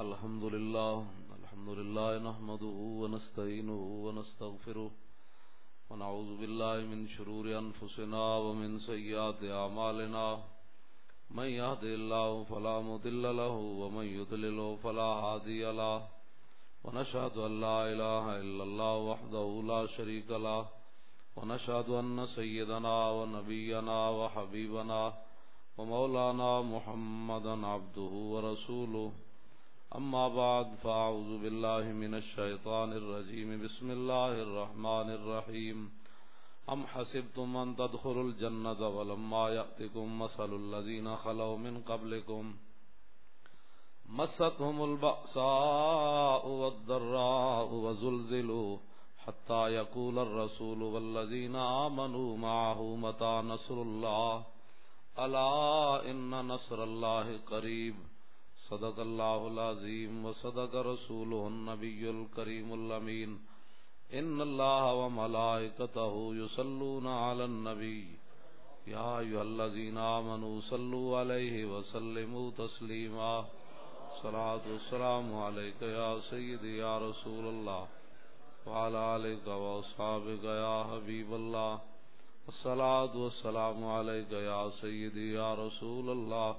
الحمد لله الحمد لله نحمده ونستعينه ونستغفره، ونعوذ بالله من شرور أنفسنا ومن سيئات أعمالنا. من يهد الله فلا مضل له، ومن يضلل فلا هادي له. ونشهد أن لا إله إلا الله وحده لا شريك له. ونشهد أن سيدنا ونبينا وحبيبنا ومولانا محمدا عبده ورسوله. أما بعد، فأعوذ بالله من الشيطان الرجيم. بسم الله الرحمن الرحيم. أم حسبتم أن تدخلوا الجنة ولما يأتكم مثل الذين خلوا من قبلكم؟ مستهم البأساء والضراء وزلزلوا حتى يقول الرسول والذين آمنوا معه متى نصر الله؟ ألا إن نصر الله قريب. صدق الله العظيم وصدق رسوله النبي الكريم الأمين إن الله وملائكته يصلون على النبي يا أيها الذين آمنوا صلوا عليه وسلموا تسليما صلاة والسلام عليك يا سيدي يا رسول الله وعلى آلك وأصحابك يا حبيب الله الصلاة والسلام عليك يا سيدي يا رسول الله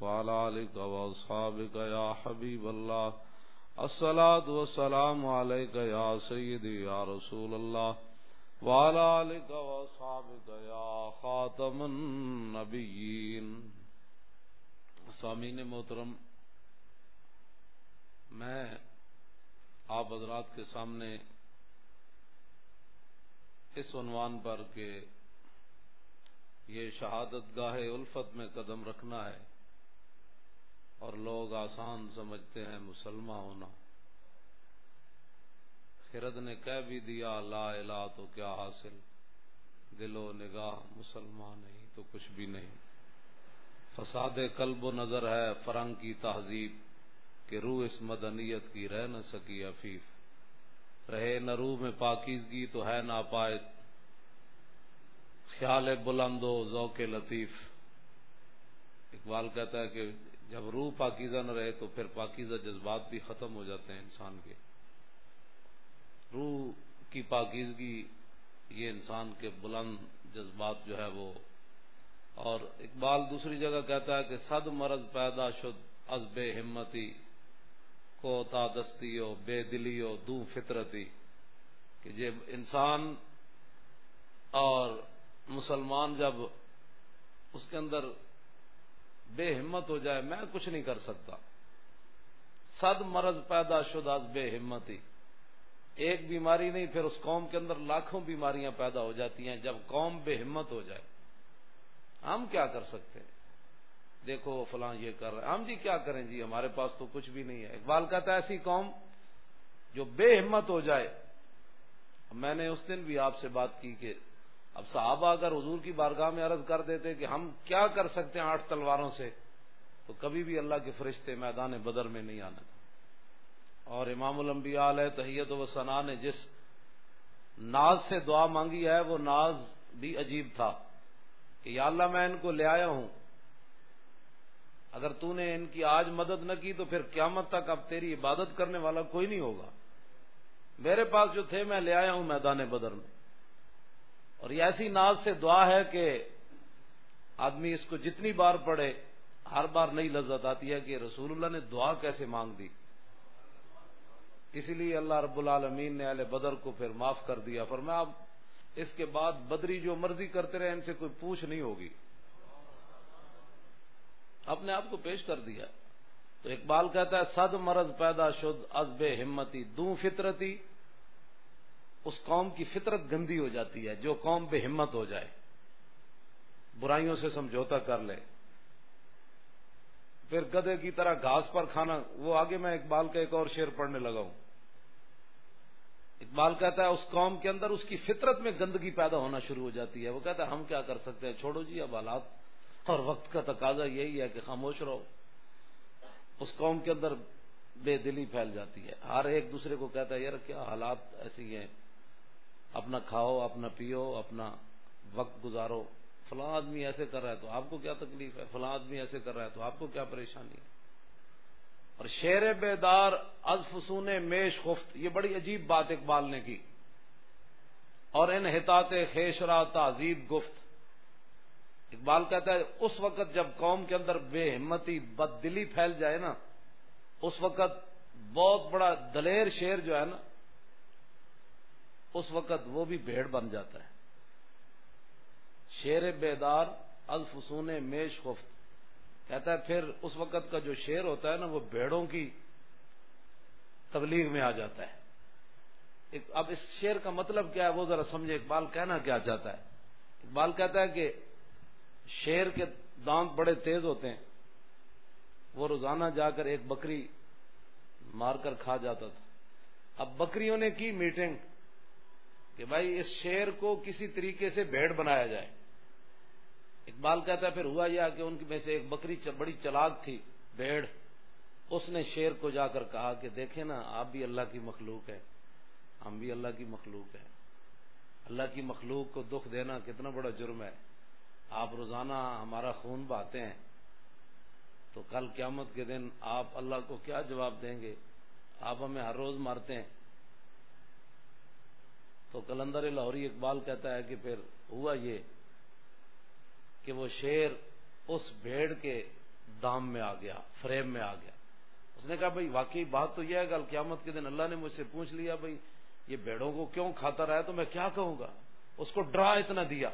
وعلى آلك وأصحابك يا حبيب الله. الصلاة والسلام عليك يا سيدي يا رسول الله. وعلى آلك وأصحابك يا خاتم النبيين. سامین محترم، میں آپ حضرات کے سامنے اس عنوان پر کہ یہ شہادت گاہ الفت میں قدم رکھنا ہے۔ اور لوگ آسان سمجھتے ہیں مسلمان ہونا۔ خرد نے کہہ بھی دیا، لا الہ تو کیا حاصل؟ دل و نگاہ مسلمان نہیں تو کچھ بھی نہیں۔ فساد قلب و نظر ہے فرنگ کی تہذیب، کہ روح اس مدنیت کی رہ نہ سکی عفیف۔ رہے نہ روح میں پاکیزگی تو ہے ناپائد خیال بلند و ذوق لطیف۔ اقبال کہتا ہے کہ جب روح پاکیزہ نہ رہے تو پھر پاکیزہ جذبات بھی ختم ہو جاتے ہیں انسان کے۔ روح کی پاکیزگی یہ انسان کے بلند جذبات جو ہے وہ۔ اور اقبال دوسری جگہ کہتا ہے کہ صد مرض پیدا شد از بے ہمتی کو تا دستی ہو، بے دلی ہو، دو فطرتی۔ کہ جب انسان اور مسلمان جب اس کے اندر بے ہمت ہو جائے، میں کچھ نہیں کر سکتا۔ صد مرض پیدا شد از بے ہمتی۔ ایک بیماری نہیں، پھر اس قوم کے اندر لاکھوں بیماریاں پیدا ہو جاتی ہیں جب قوم بے ہمت ہو جائے۔ ہم کیا کر سکتے؟ ہیں دیکھو فلاں یہ کر رہے ہم جی کیا کریں؟ جی ہمارے پاس تو کچھ بھی نہیں ہے۔ اقبال کہتا ہے، ایسی قوم جو بے ہمت ہو جائے۔ میں نے اس دن بھی آپ سے بات کی کہ اب صحابہ اگر حضور کی بارگاہ میں عرض کر دیتے کہ ہم کیا کر سکتے ہیں آٹھ تلواروں سے، تو کبھی بھی اللہ کے فرشتے میدان بدر میں نہیں آنا اور امام الانبیاء علیہ تحیت و ثنا نے جس ناز سے دعا مانگی ہے، وہ ناز بھی عجیب تھا کہ یا اللہ میں ان کو لے آیا ہوں، اگر تو نے ان کی آج مدد نہ کی تو پھر قیامت تک اب تیری عبادت کرنے والا کوئی نہیں ہوگا۔ میرے پاس جو تھے میں لے آیا ہوں میدان بدر میں۔ اور یہ ایسی ناز سے دعا ہے کہ آدمی اس کو جتنی بار پڑھے، ہر بار نئی لذت آتی ہے کہ رسول اللہ نے دعا کیسے مانگ دی۔ اسی لیے اللہ رب العالمین نے اہل بدر کو پھر معاف کر دیا۔ پر میں اب اس کے بعد بدری جو مرضی کرتے رہے، ان سے کوئی پوچھ نہیں ہوگی۔ اپنے آپ کو پیش کر دیا۔ تو اقبال کہتا ہے صد مرض پیدا شد، از بے ہمتی، دوں فطرتی اس قوم کی فطرت گندی ہو جاتی ہے، جو قوم بے ہمت ہو جائے۔ برائیوں سے سمجھوتا کر لے۔ پھر گدے کی طرح گھاس پر کھانا، وہ آگے میں اقبال کا ایک اور شعر پڑھنے لگا ہوں۔ اقبال کہتا ہے، اس قوم کے اندر اس کی فطرت میں گندگی پیدا ہونا شروع ہو جاتی ہے۔ وہ کہتا ہے، ہم کیا کر سکتے ہیں؟ چھوڑو جی اب حالات اور وقت کا تقاضا یہی ہے کہ خاموش رہو۔ اس قوم کے اندر بے دلی پھیل جاتی ہے۔ ہر ایک دوسرے کو کہتا ہے، یار کیا حالات ایسی ہیں؟ اپنا کھاؤ، اپنا پیو، اپنا وقت گزارو۔ فلاں آدمی ایسے کر رہا ہے تو آپ کو کیا تکلیف ہے؟ فلاں آدمی ایسے کر رہا ہے تو آپ کو کیا پریشانی ہے؟ اور شیر بیدار از فسون میش خفت، یہ بڑی عجیب بات اقبال نے کی۔ اور ان حتاط خیشرا، تہذیب گفت۔ اقبال کہتا ہے، اس وقت جب قوم کے اندر بے ہمتی، بد دلی پھیل جائے نا، اس وقت بہت بڑا دلیر شیر جو ہے نا اس وقت وہ بھی بھیڑ بن جاتا ہے۔ شیر بیدار الفسون میش خفت۔ کہتا ہے پھر اس وقت کا جو شیر ہوتا ہے نا، وہ بھیڑوں کی تبلیغ میں آ جاتا ہے۔ اب اس شیر کا مطلب کیا ہے؟ وہ ذرا سمجھے اقبال کہنا کیا چاہتا ہے؟ اقبال کہتا ہے کہ شیر کے دانت بڑے تیز ہوتے ہیں۔ وہ روزانہ جا کر ایک بکری مار کر کھا جاتا تھا۔ اب بکریوں نے کی میٹنگ؟ کہ بھائی اس شیر کو کسی طریقے سے بھیڑ بنایا جائے۔ اقبال کہتا ہے، پھر ہوا یہ کہ ان میں سے ایک بکری بڑی چلاک تھی بھیڑ اس نے شیر کو جا کر کہا کہ دیکھیں نا، آپ بھی اللہ کی مخلوق ہے ہم بھی اللہ کی مخلوق ہیں۔ اللہ کی مخلوق کو دکھ دینا کتنا بڑا جرم ہے۔ آپ روزانہ ہمارا خون بہاتے ہیں۔ تو کل قیامت کے دن آپ اللہ کو کیا جواب دیں گے؟ آپ ہمیں ہر روز مارتے ہیں۔ تو کلندر لاہوری اقبال کہتا ہے کہ پھر ہوا یہ کہ وہ شیر اس بھیڑ کے دام میں آ گیا، فریم میں آ گیا۔ اس نے کہا بھائی واقعی بات تو یہ ہے، کل قیامت کے دن اللہ نے مجھ سے پوچھ لیا بھائی یہ بیڑوں کو کیوں کھاتا رہا تو میں کیا کہوں گا؟ اس کو ڈرا اتنا دیا۔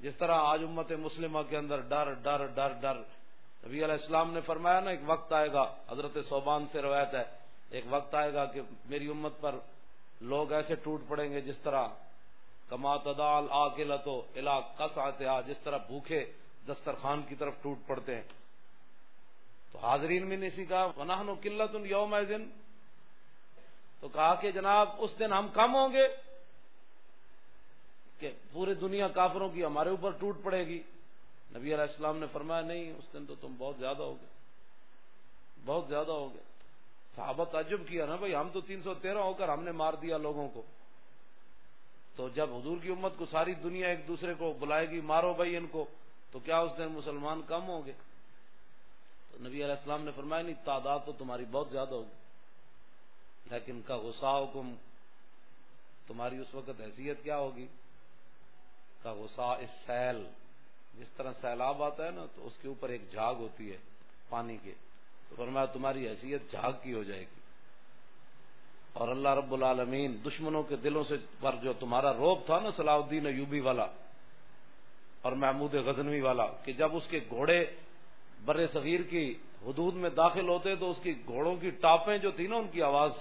جس طرح آج امت مسلمہ کے اندر ڈر ڈر ڈر ڈر۔ نبی علیہ السلام نے فرمایا نا، ایک وقت آئے گا، حضرت صوبان سے روایت ہے، ایک وقت آئے گا کہ میری امت پر لوگ ایسے ٹوٹ پڑیں گے جس طرح کمات ادال آ کے لتو آتے آ جس طرح بھوکے دسترخوان کی طرف ٹوٹ پڑتے ہیں۔ تو حاضرین میں نے سیکھا ونہن و قلت یوم تو کہا کہ جناب، اس دن ہم کم ہوں گے کہ پوری دنیا کافروں کی ہمارے اوپر ٹوٹ پڑے گی۔ نبی علیہ السلام نے فرمایا، نہیں، اس دن تو تم بہت زیادہ ہو گئے بہت زیادہ ہو گئے صحابہ تعجب کیا نا بھائی، ہم تو تین سو تیرہ ہو کر ہم نے مار دیا لوگوں کو۔ تو جب حضور کی امت کو ساری دنیا ایک دوسرے کو بلائے گی، مارو بھائی ان کو، تو کیا اس دن مسلمان کم ہوں گے؟ تو نبی علیہ السلام نے فرمایا، نہیں، تعداد تو تمہاری بہت زیادہ ہوگی۔ لیکن کا غصہ حکم، تمہاری اس وقت حیثیت کیا ہوگی؟ کا غصہ اس سیل، جس طرح سیلاب آتا ہے نا، تو اس کے اوپر ایک جھاگ ہوتی ہے پانی کے۔ تو فرمایا تمہاری حیثیت جھاگ کی ہو جائے گی۔ اور اللہ رب العالمین دشمنوں کے دلوں سے پر جو تمہارا روب تھا نا صلاح الدین ایوبی والا اور محمود غزنوی والا کہ جب اس کے گھوڑے بر صغیر کی حدود میں داخل ہوتے تو اس کی گھوڑوں کی ٹاپیں جو تھی نا ان کی آواز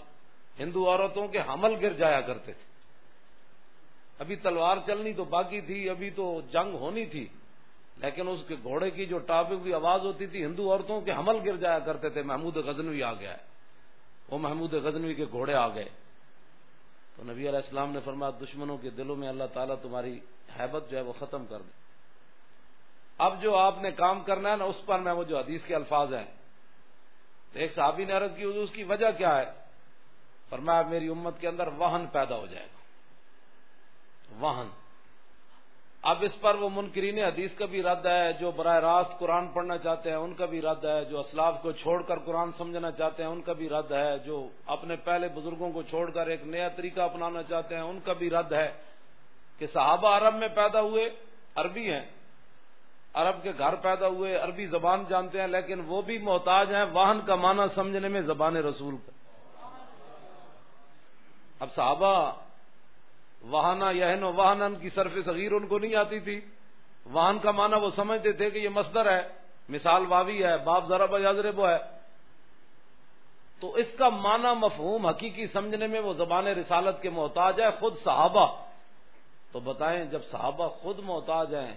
ہندو عورتوں کے حمل گر جایا کرتے تھے۔ ابھی تلوار چلنی تو باقی تھی، ابھی تو جنگ ہونی تھی۔ لیکن اس کے گھوڑے کی جو ٹاپک بھی آواز ہوتی تھی، ہندو عورتوں کے حمل گر جایا کرتے تھے، محمود غزنوی آ گیا ہے۔ وہ محمود غزنوی کے گھوڑے آ گئے۔ تو نبی علیہ السلام نے فرمایا، دشمنوں کے دلوں میں اللہ تعالیٰ تمہاری حیبت جو ہے وہ ختم کر دے۔ اب جو آپ نے کام کرنا ہے نا، اس پر میں وہ جو حدیث کے الفاظ ہیں۔ تو ایک صحابی نے عرض کی اس کی وجہ کیا ہے؟ فرمایا، میری امت کے اندر واہن پیدا ہو جائے گا۔ واہن اب اس پر وہ منکرین حدیث کا بھی رد ہے جو براہ راست قرآن پڑھنا چاہتے ہیں، ان کا بھی رد ہے، جو اسلاف کو چھوڑ کر قرآن سمجھنا چاہتے ہیں، ان کا بھی رد ہے، جو اپنے پہلے بزرگوں کو چھوڑ کر ایک نیا طریقہ اپنانا چاہتے ہیں، ان کا بھی رد ہے کہ صحابہ عرب میں پیدا ہوئے، عربی ہیں۔ عرب کے گھر پیدا ہوئے، عربی زبان جانتے ہیں، لیکن وہ بھی محتاج ہیں واہن کا معنی سمجھنے میں زبان رسول کا۔ اب صحابہ واہنا یہن و واہن کی صرف صغیر ان کو نہیں آتی تھی۔ واہن کا معنی وہ سمجھتے تھے کہ یہ مصدر ہے۔ مثال واوی ہے، باپ ذرا بجازر وہ ہے۔ تو اس کا معنی مفہوم حقیقی سمجھنے میں وہ زبان رسالت کے محتاج ہے، خود صحابہ۔ تو بتائیں جب صحابہ خود محتاج ہیں،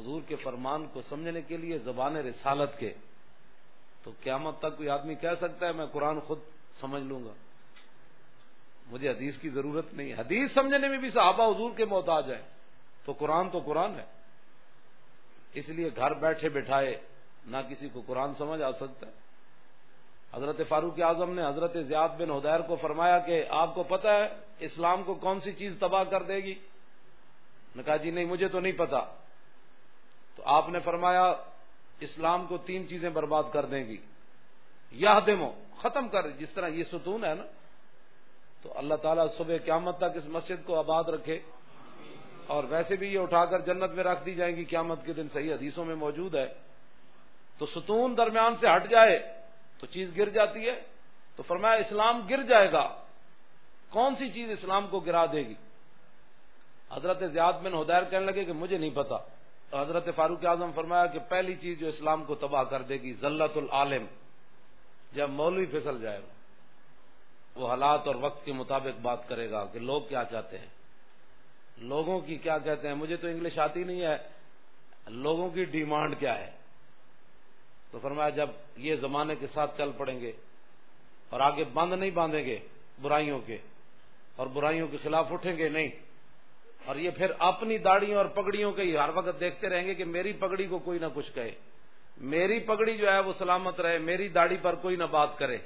حضور کے فرمان کو سمجھنے کے لیے زبان رسالت کے، تو قیامت تک کوئی آدمی کہہ سکتا ہے، میں قرآن خود سمجھ لوں گا۔ مجھے حدیث کی ضرورت نہیں حدیث سمجھنے میں بھی صحابہ حضور کے محتاج ہے تو قرآن تو قرآن ہے۔ اس لیے گھر بیٹھے بٹھائے نہ کسی کو قرآن سمجھ آ سکتا ہے۔ حضرت فاروق اعظم نے حضرت زیاد بن ہدیر کو فرمایا کہ آپ کو پتا ہے اسلام کو کون سی چیز تباہ کر دے گی؟ نے کہا جی نہیں، مجھے تو نہیں پتا تو آپ نے فرمایا اسلام کو تین چیزیں برباد کر دیں گی۔ یا دمو ختم کر، جس طرح یہ ستون ہے نا۔ تو اللہ تعالیٰ صبح قیامت تک اس مسجد کو آباد رکھے اور ویسے بھی یہ اٹھا کر جنت میں رکھ دی جائیں گی، قیامت کے دن صحیح حدیثوں میں موجود ہے۔ تو ستون درمیان سے ہٹ جائے تو چیز گر جاتی ہے۔ تو فرمایا اسلام گر جائے گا۔ کون سی چیز اسلام کو گرا دے گی؟ حضرت زیاد بن ہدیر کہنے لگے کہ مجھے نہیں پتا۔ تو حضرت فاروق اعظم فرمایا کہ پہلی چیز جو اسلام کو تباہ کر دے گی ذلت العالم، جب مولوی پھسل جائے گا۔ وہ حالات اور وقت کے مطابق بات کرے گا کہ لوگ کیا چاہتے ہیں۔ لوگوں کی کیا کہتے ہیں؟ مجھے تو انگلش آتی نہیں ہے۔ لوگوں کی ڈیمانڈ کیا ہے؟ تو فرمایا جب یہ زمانے کے ساتھ چل پڑیں گے اور آگے بند نہیں باندھیں گے برائیوں کے اور برائیوں کے خلاف اٹھیں گے نہیں، اور یہ پھر اپنی داڑیوں اور پگڑیوں کے ہی ہر وقت دیکھتے رہیں گے کہ میری پگڑی کو کوئی نہ کچھ کہے۔ میری پگڑی جو ہے وہ سلامت رہے، میری داڑھی پر کوئی نہ بات کرے۔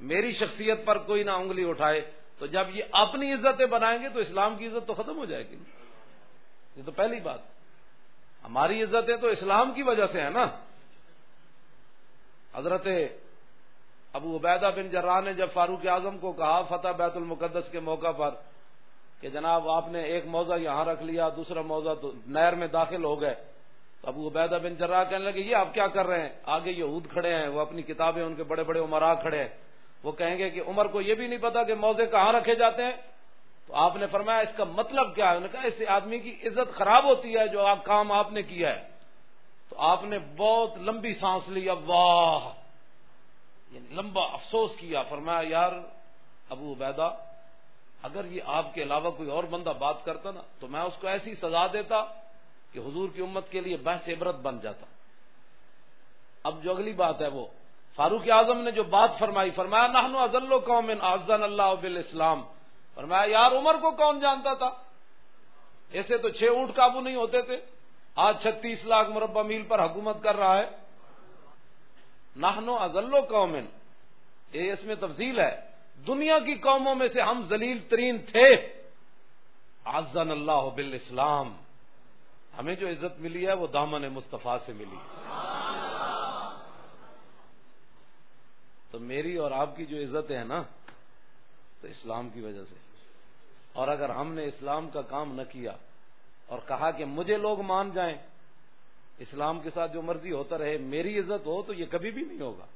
میری شخصیت پر کوئی نہ انگلی اٹھائے تو جب یہ اپنی عزتیں بنائیں گے تو اسلام کی عزت تو ختم ہو جائے گی۔ یہ تو پہلی بات۔ ہماری عزتیں تو اسلام کی وجہ سے ہیں نا۔ حضرت ابو عبیدہ بن جرا نے جب فاروق اعظم کو کہا فتح بیت المقدس کے موقع پر کہ جناب آپ نے ایک موضع یہاں رکھ لیا، دوسرا موضع تو نہر میں داخل ہو گئے، تو ابو عبیدہ بن جرا کہنے لگے، یہ آپ کیا کر رہے ہیں؟ آگے یہ کھڑے ہیں، وہ اپنی کتابیں ان کے بڑے بڑے عمرا کھڑے ہیں۔ وہ کہیں گے کہ عمر کو یہ بھی نہیں پتا کہ موزے کہاں رکھے جاتے ہیں۔ تو آپ نے فرمایا اس کا مطلب کیا ہے؟ انہوں نے کہا اس آدمی کی عزت خراب ہوتی ہے جو آپ کام آپ نے کیا ہے۔ تو آپ نے بہت لمبی سانس لی واہ یعنی لمبا افسوس کیا۔ فرمایا، یار، ابو عبیدہ، اگر یہ آپ کے علاوہ کوئی اور بندہ بات کرتا نا، تو میں اس کو ایسی سزا دیتا کہ حضور کی امت کے لیے بحث عبرت بن جاتا۔ اب جو اگلی بات ہے وہ فاروق اعظم نے جو بات فرمائی، فرمایا نہنو ازل قوم آزن اللہ بل اسلام فرمایا، یار عمر کو کون جانتا تھا؟ ایسے تو چھ اونٹ قابو نہیں ہوتے تھے۔ آج چھتیس لاکھ مربع میل پر حکومت کر رہا ہے۔ نہنو ازلو قومن۔ یہ اس میں تفضیل ہے۔ دنیا کی قوموں میں سے ہم ذلیل ترین تھے۔ آزن اللہ بل اسلام ہمیں جو عزت ملی ہے، وہ دامن مصطفیٰ سے ملی۔ تو میری اور آپ کی جو عزت ہے نا، تو اسلام کی وجہ سے۔ اور اگر ہم نے اسلام کا کام نہ کیا اور کہا کہ مجھے لوگ مان جائیں، اسلام کے ساتھ جو مرضی ہوتا رہے، میری عزت ہو تو یہ کبھی بھی نہیں ہوگا۔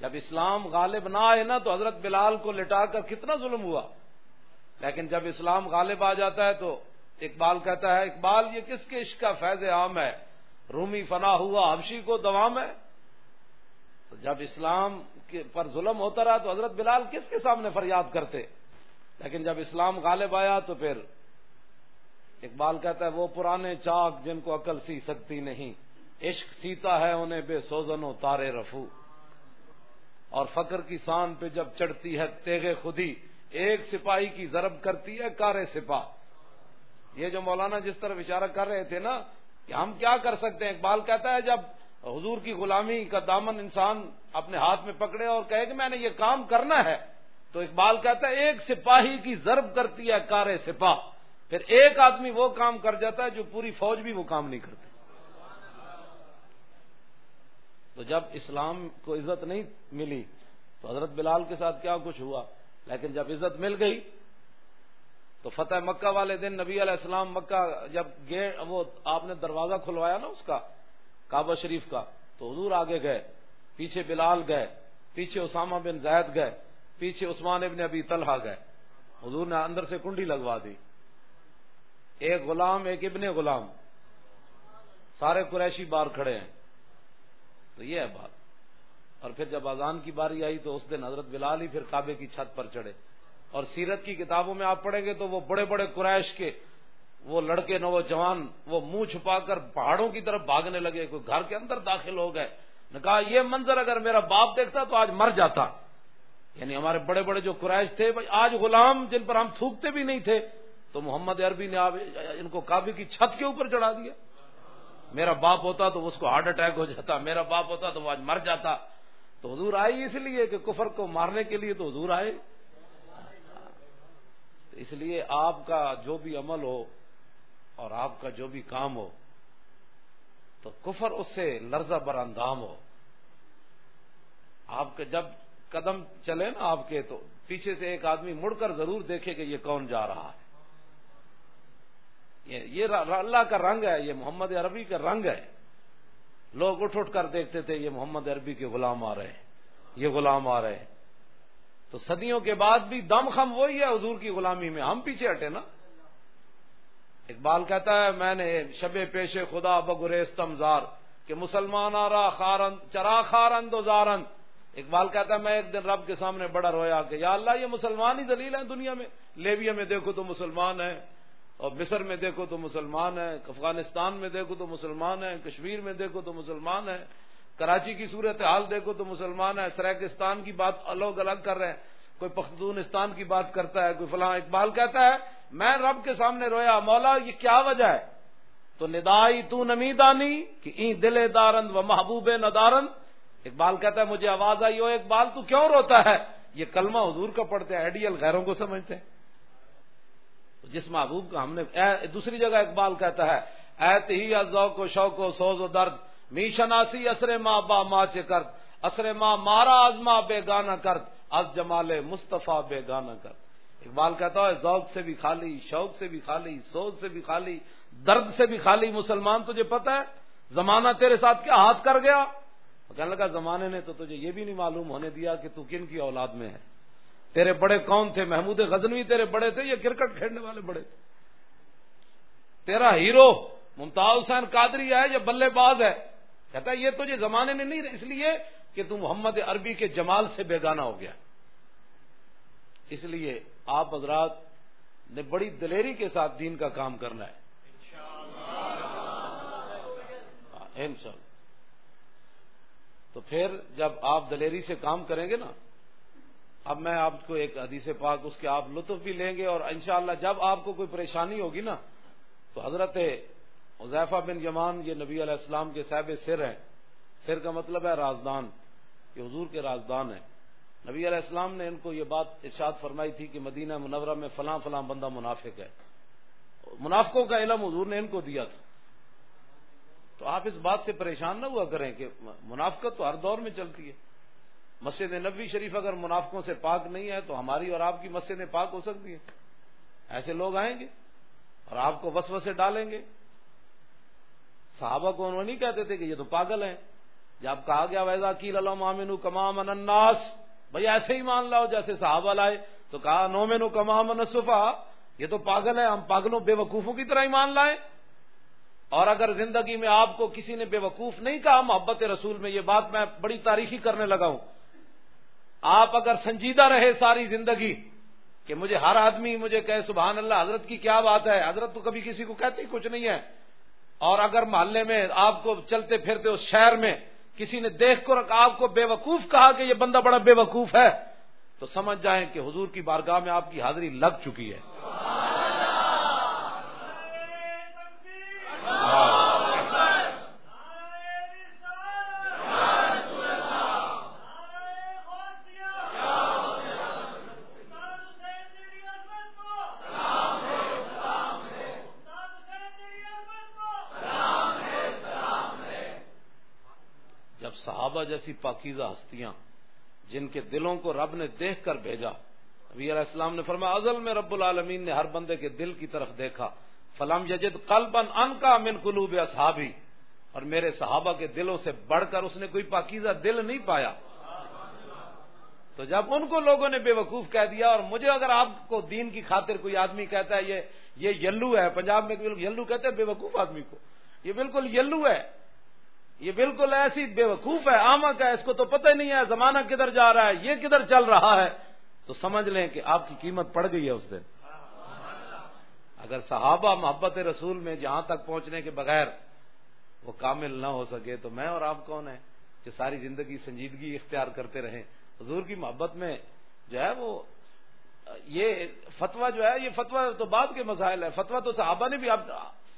جب اسلام غالب نہ آئے نا تو حضرت بلال کو لٹا کر کتنا ظلم ہوا۔ لیکن جب اسلام غالب آ جاتا ہے تو اقبال کہتا ہے، اقبال یہ کس کے عشق کا فیض عام ہے؟ رومی فنا ہوا، حبشی کو دوام ہے۔ تو جب اسلام پر ظلم ہوتا رہا تو حضرت بلال کس کے سامنے فریاد کرتے؟ لیکن جب اسلام غالب آیا تو پھر اقبال کہتا ہے، وہ پرانے چاک جن کو عقل سی سکتی نہیں، عشق سیتا ہے انہیں بے سوزن و تارے رفو۔ اور فقر کی سان پہ جب چڑھتی ہے تیغ خودی، ایک سپاہی کی ضرب کرتی ہے کارے سپاہ۔ یہ جو مولانا جس طرح اشارہ کر رہے تھے نا، کہ ہم کیا کر سکتے ہیں؟ اقبال کہتا ہے، جب حضور کی غلامی کا دامن انسان اپنے ہاتھ میں پکڑے اور کہے کہ میں نے یہ کام کرنا ہے، تو اقبال کہتا ہے، ایک سپاہی کی ضرب کرتی ہے کار سپاہ۔ پھر ایک آدمی وہ کام کر جاتا ہے جو پوری فوج بھی وہ کام نہیں کرتی تو جب اسلام کو عزت نہیں ملی، تو حضرت بلال کے ساتھ کیا کچھ ہوا؟ لیکن جب عزت مل گئی، تو فتح مکہ والے دن نبی علیہ السلام مکہ جب گئے، وہ آپ نے دروازہ کھلوایا نا اس کا؟ کعبہ شریف کا تو حضور آگے گئے، پیچھے بلال گئے، پیچھے اسامہ بن زید گئے، پیچھے عثمان ابن ابی طلحہ گئے۔ حضور نے اندر سے کنڈی لگوا دی۔ ایک غلام، ایک ابن غلام۔ سارے قریشی بار کھڑے ہیں۔ تو یہ ہے بات۔ اور پھر جب اذان کی باری آئی تو اس دن حضرت بلال ہی پھر کعبے کی چھت پر چڑھے۔ اور سیرت کی کتابوں میں آپ پڑھیں گے تو وہ بڑے بڑے قریش کے وہ لڑکے نوجوان وہ منہ چھپا کر پہاڑوں کی طرف بھاگنے لگے، کوئی گھر کے اندر داخل ہو گئے۔ نے کہا، یہ منظر اگر میرا باپ دیکھتا تو آج مر جاتا۔ یعنی ہمارے بڑے بڑے جو قریش تھے آج غلام جن پر ہم تھوکتے بھی نہیں تھے، تو محمد عربی نے ان کو کابی کی چھت کے اوپر چڑھا دیا۔ میرا باپ ہوتا تو اس کو ہارٹ اٹیک ہو جاتا، میرا باپ ہوتا تو وہ آج مر جاتا۔ تو حضور آئی اس لیے کہ کفر کو مارنے کے لیے تو حضور آئے۔ اس لیے آپ کا جو بھی عمل ہو اور آپ کا جو بھی کام ہو، تو کفر اس سے لرزہ بر اندام ہو۔ آپ کے جب قدم چلے نا آپ کے، تو پیچھے سے ایک آدمی مڑ کر ضرور دیکھے کہ یہ کون جا رہا ہے۔ یہ اللہ کا رنگ ہے، یہ محمد عربی کا رنگ ہے۔ لوگ اٹھ اٹھ کر دیکھتے تھے، یہ محمد عربی کے غلام آ رہے ہیں، یہ غلام آ رہے ہیں۔ تو صدیوں کے بعد بھی دم خم وہی ہے حضور کی غلامی میں، ہم پیچھے ہٹے نا۔ اقبال کہتا ہے، میں نے شب پیش خدا بگریستم زار، کہ مسلمان آ رہا خارند، چرا خارند و زارند. اقبال کہتا ہے، میں ایک دن رب کے سامنے بڑا رویا کہ یا اللہ، یہ مسلمان ہی دلیل ہیں دنیا میں. لیبیا میں دیکھو تو مسلمان ہیں، اور مصر میں دیکھو تو مسلمان ہیں، افغانستان میں دیکھو تو مسلمان ہیں، کشمیر میں دیکھو تو مسلمان ہیں. کراچی کی صورت حال دیکھو تو مسلمان ہیں، سریکستان کی بات الگ الگ کر رہے ہیں. کوئی پختونستان کی بات کرتا ہے، کوئی فلاں، اقبال کہتا ہے میں رب کے سامنے رویا، مولا، یہ کیا وجہ ہے؟ تو ندائی تو نمیدانی کہ این دل دارند و محبوب ندارند۔ اقبال کہتا ہے، مجھے آواز آئی ہو اقبال، تو کیوں روتا ہے؟ یہ کلمہ حضور کا پڑھتے ہیں، ایڈیل غیروں کو سمجھتے ہیں۔ جس محبوب کا ہم نے دوسری جگہ اقبال کہتا ہے، ایت ہی ذوق و شوق و سوز و درد می شناسی اسر ماں با ماں کرد، اسر ماں مارا آزما بے گانا کرد، از جمال مصطفیٰ بے گانا کرد۔ اقبال کہتا ہے، ذوق سے بھی خالی، شوق سے بھی خالی، سوز سے بھی خالی، درد سے بھی خالی، مسلمان تجھے پتہ ہے، زمانہ تیرے ساتھ کیا ہاتھ کر گیا؟ کہنے لگا، زمانے نے تو تجھے یہ بھی نہیں معلوم، ہونے دیا کہ تو کن کی اولاد میں ہے؟ تیرے بڑے کون تھے؟ محمود غزنوی تیرے بڑے تھے یا کرکٹ کھیلنے والے بڑے تھے؟ تیرا ہیرو ممتاز حسین قادری ہے یا بلے باز ہے؟ کہتا ہے، یہ تجھے زمانے نے نہیں، اس لیے کہ تم محمد عربی کے جمال سے بیگانہ ہو گیا۔ اس لیے آپ حضرات نے بڑی دلیری کے ساتھ دین کا کام کرنا ہے۔ ہاں، انشاءاللہ تو پھر جب آپ دلیری سے کام کریں گے نا، اب میں آپ کو ایک حدیث پاک، اس کے آپ لطف بھی لیں گے اور انشاءاللہ جب آپ کو کوئی پریشانی ہوگی نا، تو حضرت حذیفہ بن جمان یہ نبی علیہ السلام کے صاحب سر ہیں۔ سر کا مطلب ہے رازدان، یہ حضور کے رازدان ہیں۔ نبی علیہ السلام نے ان کو یہ بات ارشاد فرمائی تھی کہ مدینہ منورہ میں فلاں فلاں بندہ منافق ہے۔ منافقوں کا علم حضور نے ان کو دیا تھا۔ تو آپ اس بات سے پریشان نہ ہوا کریں کہ منافقت تو ہر دور میں چلتی ہے۔ مسجد نبی شریف اگر منافقوں سے پاک نہیں ہے تو ہماری اور آپ کی مسجد پاک ہو سکتی ہے۔ ایسے لوگ آئیں گے اور آپ کو وسو سے ڈالیں گے۔ صحابہ کو انہوں نہیں کہتے تھے کہ یہ تو پاگل ہیں۔ جب کہا گیا ویزا کی مامن کمام اناس بھائی ایسے ہی مان لاؤ جیسے صحابہ لائے تو کہا نومن کمام انصفا یہ تو پاگل ہے، ہم پاگلوں بے وقوفوں کی طرح ہی مان لائیں۔ اور اگر زندگی میں آپ کو کسی نے بے وقوف نہیں کہا، محبت رسول میں یہ بات میں بڑی تاریخی کرنے لگا ہوں۔ آپ اگر سنجیدہ رہے ساری زندگی کہ مجھے ہر آدمی مجھے کہے، سبحان اللہ، حضرت کی کیا بات ہے؟ حضرت تو کبھی کسی کو کہتی کچھ نہیں ہے۔ اور اگر محلے میں آپ کو چلتے پھرتے اس شہر میں کسی نے دیکھ کر آپ کو بے وقوف کہا کہ یہ بندہ بڑا بے وقوف ہے، تو سمجھ جائیں کہ حضور کی بارگاہ میں آپ کی حاضری لگ چکی ہے۔ جیسی پاکیزہ ہستیاں جن کے دلوں کو رب نے دیکھ کر بھیجا۔ نبی علیہ السلام نے فرمایا، ازل میں رب العالمین نے ہر بندے کے دل کی طرف دیکھا۔ فلم یجد قلبن ان کا من قلوب اصحابی۔ اور میرے صحابہ کے دلوں سے بڑھ کر اس نے کوئی پاکیزہ دل نہیں پایا۔ تو جب ان کو لوگوں نے بے وقوف کہہ دیا، اور مجھے اگر آپ کو دین کی خاطر کوئی آدمی کہتا ہے، یہ یہ یلو ہے، پنجاب میں یلو کہتے ہیں بے وقوف آدمی کو۔ یہ بالکل یلو ہے۔ یہ بالکل ایسی بے وقوف ہے آمک ہے، اس کو تو پتہ ہی نہیں ہے، زمانہ کدھر جا رہا ہے، یہ کدھر چل رہا ہے۔ تو سمجھ لیں کہ آپ کی قیمت پڑ گئی ہے اس دن۔ اگر صحابہ محبت رسول میں جہاں تک پہنچنے کے بغیر وہ کامل نہ ہو سکے، تو میں اور آپ کون ہیں جو ساری زندگی سنجیدگی اختیار کرتے رہیں؟ حضور کی محبت میں جو ہے وہ، یہ فتویٰ جو ہے، یہ فتویٰ تو بعد کے مسائل ہے فتویٰ تو صحابہ نے بھی، آپ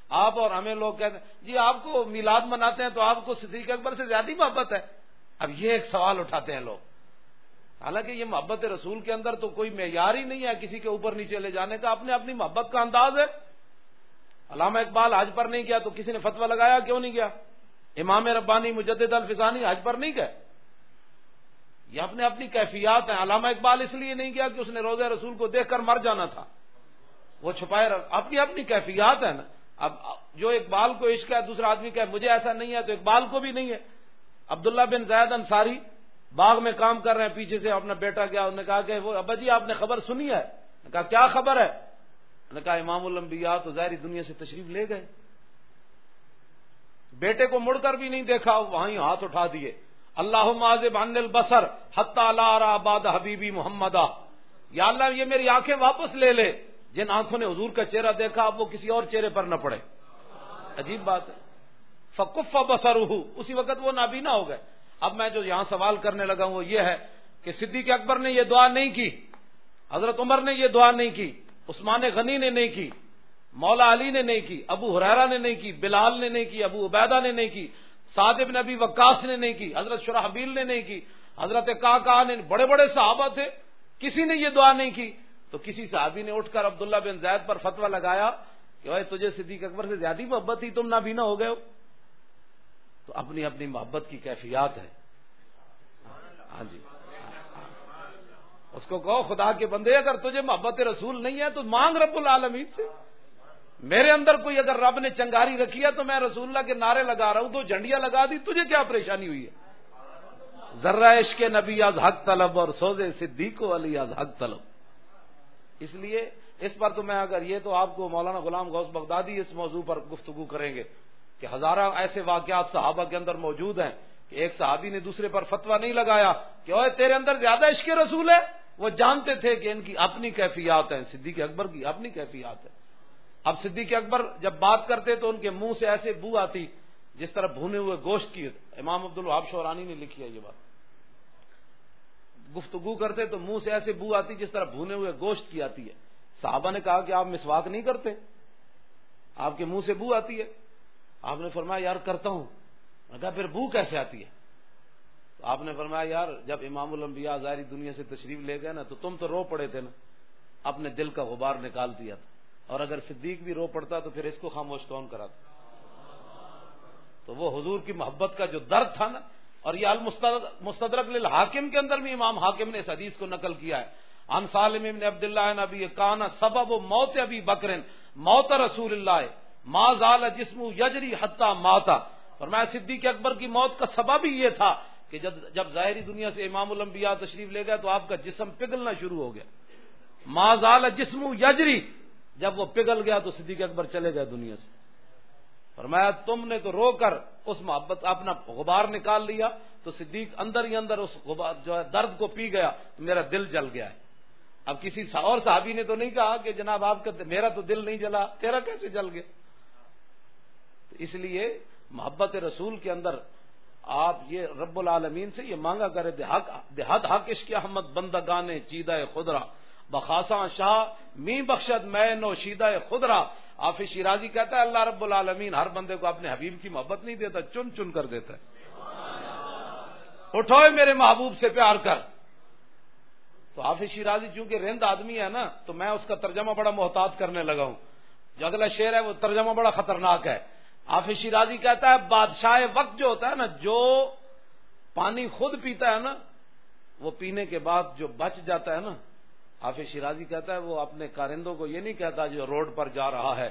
آپ اور ہمیں لوگ کہتے ہیں جی آپ کو میلاد مناتے ہیں تو آپ کو صدیق اکبر سے زیادہ محبت ہے۔ اب یہ ایک سوال اٹھاتے ہیں لوگ۔ حالانکہ یہ محبت رسول کے اندر تو کوئی معیار ہی نہیں ہے، کسی کے اوپر نیچے لے جانے کا، اپنے اپنی محبت کا انداز ہے۔ علامہ اقبال حج پر نہیں گیا تو کسی نے فتوا لگایا؟ کیوں نہیں گیا؟ امام ربانی، مجدد الفسانی حج پر نہیں گئے؟ یہ اپنے اپنی کیفیات ہیں۔ علامہ اقبال اس لیے نہیں کیا کہ اس نے روزہ رسول کو دیکھ کر مر جانا تھا۔ وہ چھپائے اپنی اپنی کیفیات ہے نا۔ اب جو اقبال کو عشق ہے، دوسرا آدمی کہ مجھے ایسا نہیں ہے تو اقبال کو بھی نہیں ہے۔ عبداللہ بن زید انصاری باغ میں کام کر رہے ہیں، پیچھے سے اپنا بیٹا گیا، انہوں نے کہا کہ وہ، ابا جی آپ نے خبر سنی ہے؟ کہا، کیا خبر ہے؟ نے کہا، امام الانبیاء تو ظاہری دنیا سے تشریف لے گئے۔ بیٹے کو مڑ کر بھی نہیں دیکھا وہیں ہاتھ اٹھا دیے۔ اللہ معذب عن البصر حتی اللہ آباد حبیبی محمد یا اللہ، یہ میری آنکھیں واپس لے لے۔ جن آنکھوں نے حضور کا چہرہ دیکھا، اب وہ کسی اور چہرے پر نہ پڑے۔ عجیب بات ہے۔ فکف بسر اسی وقت وہ نابینا ہو گئے۔ اب میں جو یہاں سوال کرنے لگا ہوں، وہ یہ ہے کہ صدیق اکبر نے یہ دعا نہیں کی، حضرت عمر نے یہ دعا نہیں کی، عثمان غنی نے نہیں کی، مولا علی نے نہیں کی، ابو حرارا نے نہیں کی، بلال نے نہیں کی، ابو عبیدہ نے نہیں کی بن نبی وکاس نے نہیں کی، حضرت شرحبیل نے نہیں کی، حضرت کا نے، بڑے بڑے صحابہ تھے، کسی نے یہ دعا نہیں کی۔ تو کسی صحابی نے اٹھ کر عبداللہ بن زید پر فتوا لگایا کہ بھائی تجھے صدیق اکبر سے زیادہ محبت ہی تم نہ بھی نہ ہو گئے ہو۔ تو اپنی اپنی محبت کی کیفیات ہے ہاں جی۔ اس کو کہو، خدا کے بندے، اگر تجھے محبت رسول نہیں ہے تو مانگ رب العالمین سے۔ میرے اندر کوئی اگر رب نے چنگاری رکھی ہے تو میں رسول اللہ کے نعرے لگا رہا ہوں تو جھنڈیاں لگا دی، تجھے کیا پریشانی ہوئی ہے؟ ذرا عشق نبی از حق طلب اور سوزے صدیق علی از حق طلب۔ اس لیے اس پر تو میں اگر یہ تو آپ کو مولانا غلام غوث بغدادی اس موضوع پر گفتگو کریں گے کہ ہزارہ ایسے واقعات صحابہ کے اندر موجود ہیں کہ ایک صحابی نے دوسرے پر فتوا نہیں لگایا کہ اوے تیرے اندر زیادہ عشق رسول ہے؟ وہ جانتے تھے کہ ان کی اپنی کیفیات ہیں، صدیق اکبر کی اپنی کیفیات ہے اب صدیق اکبر جب بات کرتے تو ان کے منہ سے ایسے بو آتی جس طرح بھونے ہوئے گوشت کی۔ امام عبد الحاب شورانی نے لکھی ہے یہ بات۔ گفتگو کرتے تو منہ سے ایسے بو آتی جس طرح بھونے ہوئے گوشت کی آتی ہے۔ صحابہ نے کہا کہ آپ مسواک نہیں کرتے۔ آپ کے منہ سے بو آتی ہے۔ آپ نے فرمایا، یار، کرتا ہوں۔ کہا، پھر بو کیسے آتی ہے؟ تو آپ نے فرمایا، یار، جب امام الانبیاء ظاہری دنیا سے تشریف لے گئے نا، تو تم تو رو پڑے تھے نا۔ اپنے دل کا غبار نکال دیا تھا۔ اور اگر صدیق بھی رو پڑتا تو پھر اس کو خاموش کون کراتا؟ تو وہ حضور کی محبت کا جو درد تھا نا اور یہ المستدرک للحاکم کے اندر بھی امام حاکم نے اس حدیث کو نقل کیا ہے۔ ان سالم ابن عبداللہ نبی کانا سبب موت ابھی بکرن موت رسول اللہ، ما زال جسم یجری حتہ ماتا۔ اور میں صدیق اکبر کی موت کا سبب ہی یہ تھا کہ جب جب ظاہری دنیا سے امام الانبیاء تشریف لے گئے تو آپ کا جسم پگھلنا شروع ہو گیا۔ ما زال جسم یجری، جب وہ پگھل گیا تو صدیق اکبر چلے گئے دنیا سے۔ فرمایا، تم نے تو رو کر اس محبت، اپنا غبار نکال لیا، تو صدیق اندر ہی اندر اس غبار جو ہے، درد کو پی گیا، تو میرا دل جل گیا ہے۔ اب کسی اور صحابی نے تو نہیں کہا کہ جناب آپ کا میرا تو دل نہیں جلا، تیرا کیسے جل گیا؟ تو اس لیے محبت رسول کے اندر آپ یہ رب العالمین سے یہ مانگا کرے دیہات حق عشق احمد، بندگانے چیدہ خدرا بخاساں شاہ می بخشد میں نو شیدہ خدرا آف شیرازی کہتا ہے، اللہ رب العالمین ہر بندے کو اپنے حبیب کی محبت نہیں دیتا، چن چن کر دیتا ہے۔ اٹھوئے میرے محبوب سے پیار کر۔ تو حافظ شیرازی چونکہ رند آدمی ہے نا، تو میں اس کا ترجمہ بڑا محتاط کرنے لگا ہوں۔ جو اگلا شعر ہے، وہ ترجمہ بڑا خطرناک ہے۔ حافظ شیرازی کہتا ہے، بادشاہ وقت جو ہوتا ہے نا، جو پانی خود پیتا ہے نا، وہ پینے کے بعد جو بچ جاتا ہے نا حافظ شیرازی کہتا ہے وہ اپنے کارندوں کو یہ نہیں کہتا جو روڈ پر جا رہا ہے۔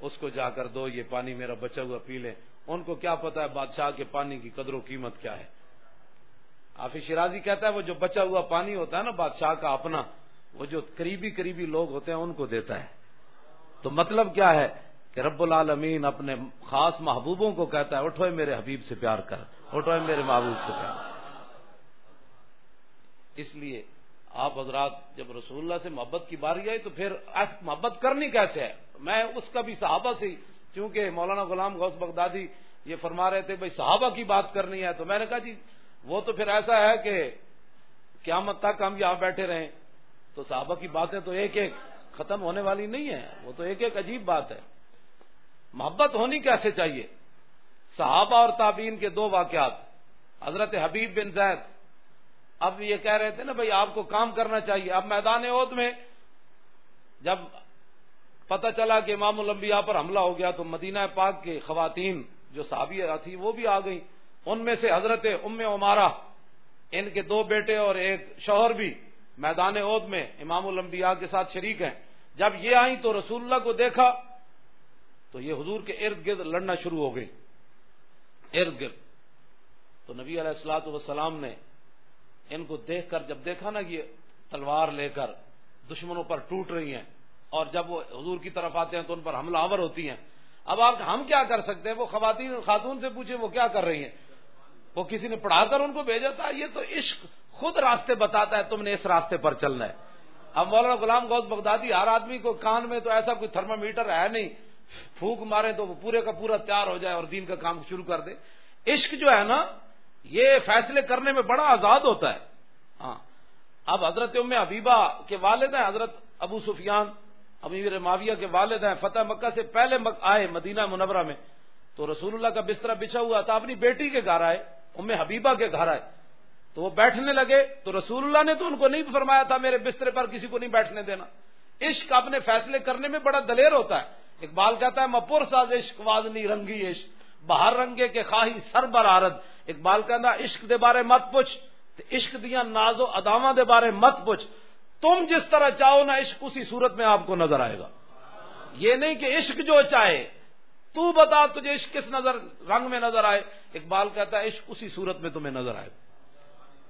اس کو جا کر دو، یہ پانی میرا بچا ہوا پی لے ان کو کیا پتا ہے بادشاہ کے پانی کی قدر و قیمت کیا ہے۔ حافظ شیرازی کہتا ہے وہ جو بچا ہوا پانی ہوتا ہے نا بادشاہ کا اپنا، وہ جو قریبی قریبی لوگ ہوتے ہیں ان کو دیتا ہے۔ تو مطلب کیا ہے کہ رب العالمین اپنے خاص محبوبوں کو کہتا ہے اٹھوئے میرے حبیب سے پیار کر اٹھوئے میرے محبوب سے پیار۔ اس لیے آپ حضرات جب رسول اللہ سے محبت کی باری آئی تو پھر محبت کرنی کیسے ہے؟ میں اس کا بھی صحابہ سے چونکہ مولانا غلام غوث بغدادی یہ فرما رہے تھے، بھائی صحابہ کی بات کرنی ہے. تو میں نے کہا جی وہ تو پھر ایسا ہے کہ قیامت تک ہم یہاں بیٹھے رہیں۔ تو صحابہ کی باتیں تو ایک ایک ختم ہونے والی نہیں ہے وہ تو ایک ایک عجیب بات ہے۔ محبت ہونی کیسے چاہیے؟ صحابہ اور تابعین کے دو واقعات۔ حضرت حبیب بن زید اب یہ کہہ رہے تھے نا بھائی آپ کو کام کرنا چاہیے۔ اب میدان عہد میں جب پتہ چلا کہ امام الانبیاء پر حملہ ہو گیا تو مدینہ پاک کے خواتین جو صحابی تھی وہ بھی آ گئیں۔ ان میں سے حضرت ام عمارہ، ان کے دو بیٹے اور ایک شوہر بھی میدان عود میں امام الانبیاء کے ساتھ شریک ہیں۔ جب یہ آئیں تو رسول اللہ کو دیکھا تو یہ حضور کے ارد گرد لڑنا شروع ہو گئی ارد گرد۔ تو نبی علیہ السلاۃ والسلام نے ان کو دیکھ کر جب دیکھا نا کہ تلوار لے کر دشمنوں پر ٹوٹ رہی ہیں اور جب وہ حضور کی طرف آتے ہیں تو ان پر حملہ آور ہوتی ہیں، اب آپ ہم کیا کر سکتے ہیں؟ وہ خواتین خاتون سے پوچھیں وہ کیا کر رہی ہیں؟ وہ کسی نے پڑھا کر ان کو بھیجا تھا؟ یہ تو عشق خود راستے بتاتا ہے، تم نے اس راستے پر چلنا ہے۔ اب مولانا غلام غوث بغدادی، ہر آدمی کو کان میں تو ایسا کوئی تھرمامیٹر ہے نہیں۔ پھونک مارے تو وہ پورے کا پورا تیار ہو جائے اور دین کا کام شروع کر دے۔ عشق جو ہے نا یہ فیصلے کرنے میں بڑا آزاد ہوتا ہے۔ ہاں۔ اب حضرت ام حبیبہ کے والد ہیں، حضرت ابو سفیان، امیر معاویہ کے والد ہیں۔ فتح مکہ سے پہلے آئے مدینہ منورہ میں۔ تو رسول اللہ کا بستر بچھا ہوا تھا، اپنی بیٹی کے گھر آئے، ام حبیبہ کے گھر آئے۔ تو وہ بیٹھنے لگے۔ تو رسول اللہ نے تو ان کو نہیں فرمایا تھا، میرے بستر پر کسی کو نہیں بیٹھنے دینا۔ عشق اپنے فیصلے کرنے میں بڑا دلیر ہوتا ہے۔ اقبال کہتا ہے مپور ساز عشق وادنی رنگی عشق باہر رنگے کے خواہی سر برارت اقبال کہتا عشق دے بارے مت پوچھ عشق دیا ناز و اداما دے بارے مت پوچھ، تم جس طرح چاہو نا عشق اسی صورت میں آپ کو نظر آئے گا۔ یہ نہیں کہ عشق جو چاہے، تو بتا تجھے عشق کس نظر، رنگ میں نظر آئے۔ اقبال کہتا ہے عشق اسی صورت میں تمہیں نظر آئے۔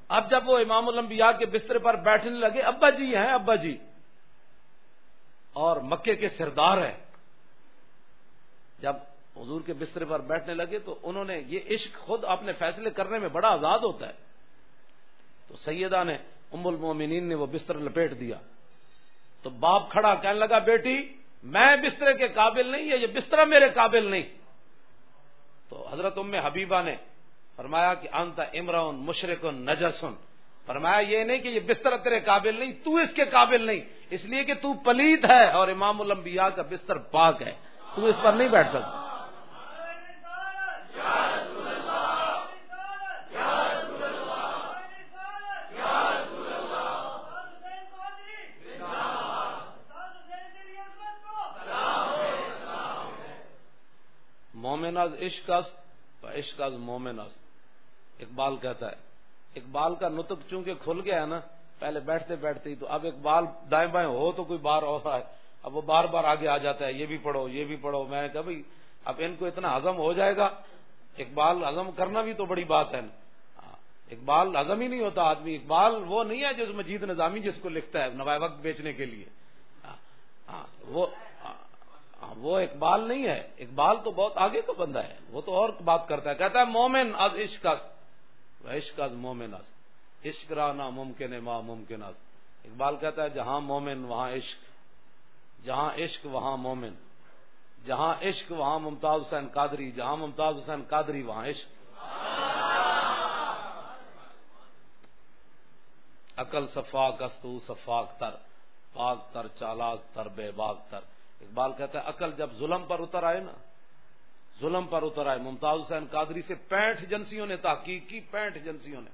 اب جب وہ امام الانبیاء کے بستر پر بیٹھنے لگے، ابا جی ہیں، ابا جی۔ اور مکے کے سردار ہیں۔ جب حضور کے بستر پر بیٹھنے لگے تو انہوں نے یہ عشق خود اپنے فیصلے کرنے میں بڑا آزاد ہوتا ہے۔ تو سیدہ نے ام المومنین نے وہ بستر لپیٹ دیا۔ تو باپ کھڑا کہنے لگا، بیٹی، میں بستر کے قابل نہیں ہے، یہ بستر میرے قابل نہیں۔ تو حضرت ام حبیبہ نے فرمایا کہ انت عمران مشرق نجسن۔ فرمایا، یہ نہیں کہ یہ بستر تیرے قابل نہیں، تو اس کے قابل نہیں۔ اس لیے کہ تو پلیت ہے اور امام الانبیاء کا بستر پاک ہے۔ تو اس پر نہیں بیٹھ سکتا۔ مومن از عشق است و عشق از مومن است۔ اقبال کہتا ہے اقبال کا نطق چونکہ کھل گیا ہے نا پہلے بیٹھتے بیٹھتے ہی تو اب اقبال دائیں بائیں ہو تو کوئی بار ہو رہا ہے اب وہ بار بار آگے آ جاتا ہے یہ بھی پڑھو یہ بھی پڑھو۔ میں کہا بھائی اب ان کو اتنا ہزم ہو جائے گا۔ اقبال ہزم کرنا بھی تو بڑی بات ہے۔ ہاں، اقبال ہزم ہی نہیں ہوتا آدمی۔ اقبال وہ نہیں ہے جس مجید نظامی جس کو لکھتا ہے نوائے وقت بیچنے کے لیے۔ ہاں،, ہاں، وہ وہ اقبال نہیں ہے۔ اقبال تو بہت آگے کا بندہ ہے۔ وہ تو اور بات کرتا ہے۔ کہتا ہے، مومن از عشق عشق از مومن از عشق را ممکن ہے ماں ممکن از اقبال کہتا ہے، جہاں مومن، وہاں عشق۔ جہاں عشق، وہاں مومن۔ جہاں عشق، وہاں ممتاز حسین قادری۔ جہاں ممتاز حسین قادری، وہاں عشق۔ عقل صفاق استو صفاق تر۔ پاک تر، چالاک تر، بے باغ تر۔ اقبال کہتا ہے، عقل جب ظلم پر اتر آئے نا، ظلم پر اتر آئے، ممتاز حسین قادری سے پینٹ ایجنسیوں نے تحقیق کی، پینٹ ایجنسیوں نے۔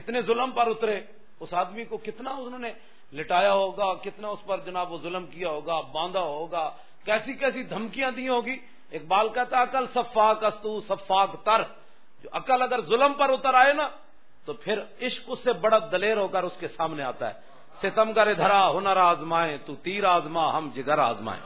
کتنے ظلم پر اترے، اس آدمی کو کتنا انہوں نے لٹایا ہوگا، کتنا اس پر جناب وہ ظلم کیا ہوگا، باندھا ہوگا، کیسی کیسی دھمکیاں دی ہوگی۔ اقبال کہتا عقل صفاق استو، صفاق تر۔ جو عقل اگر ظلم پر اتر آئے نا، تو پھر عشق اس سے بڑا دلیر ہو کر اس کے سامنے آتا ہے۔ ستم کرے دھرا ہنر آزمائے تو تیر آزما ہم جگر آزمائے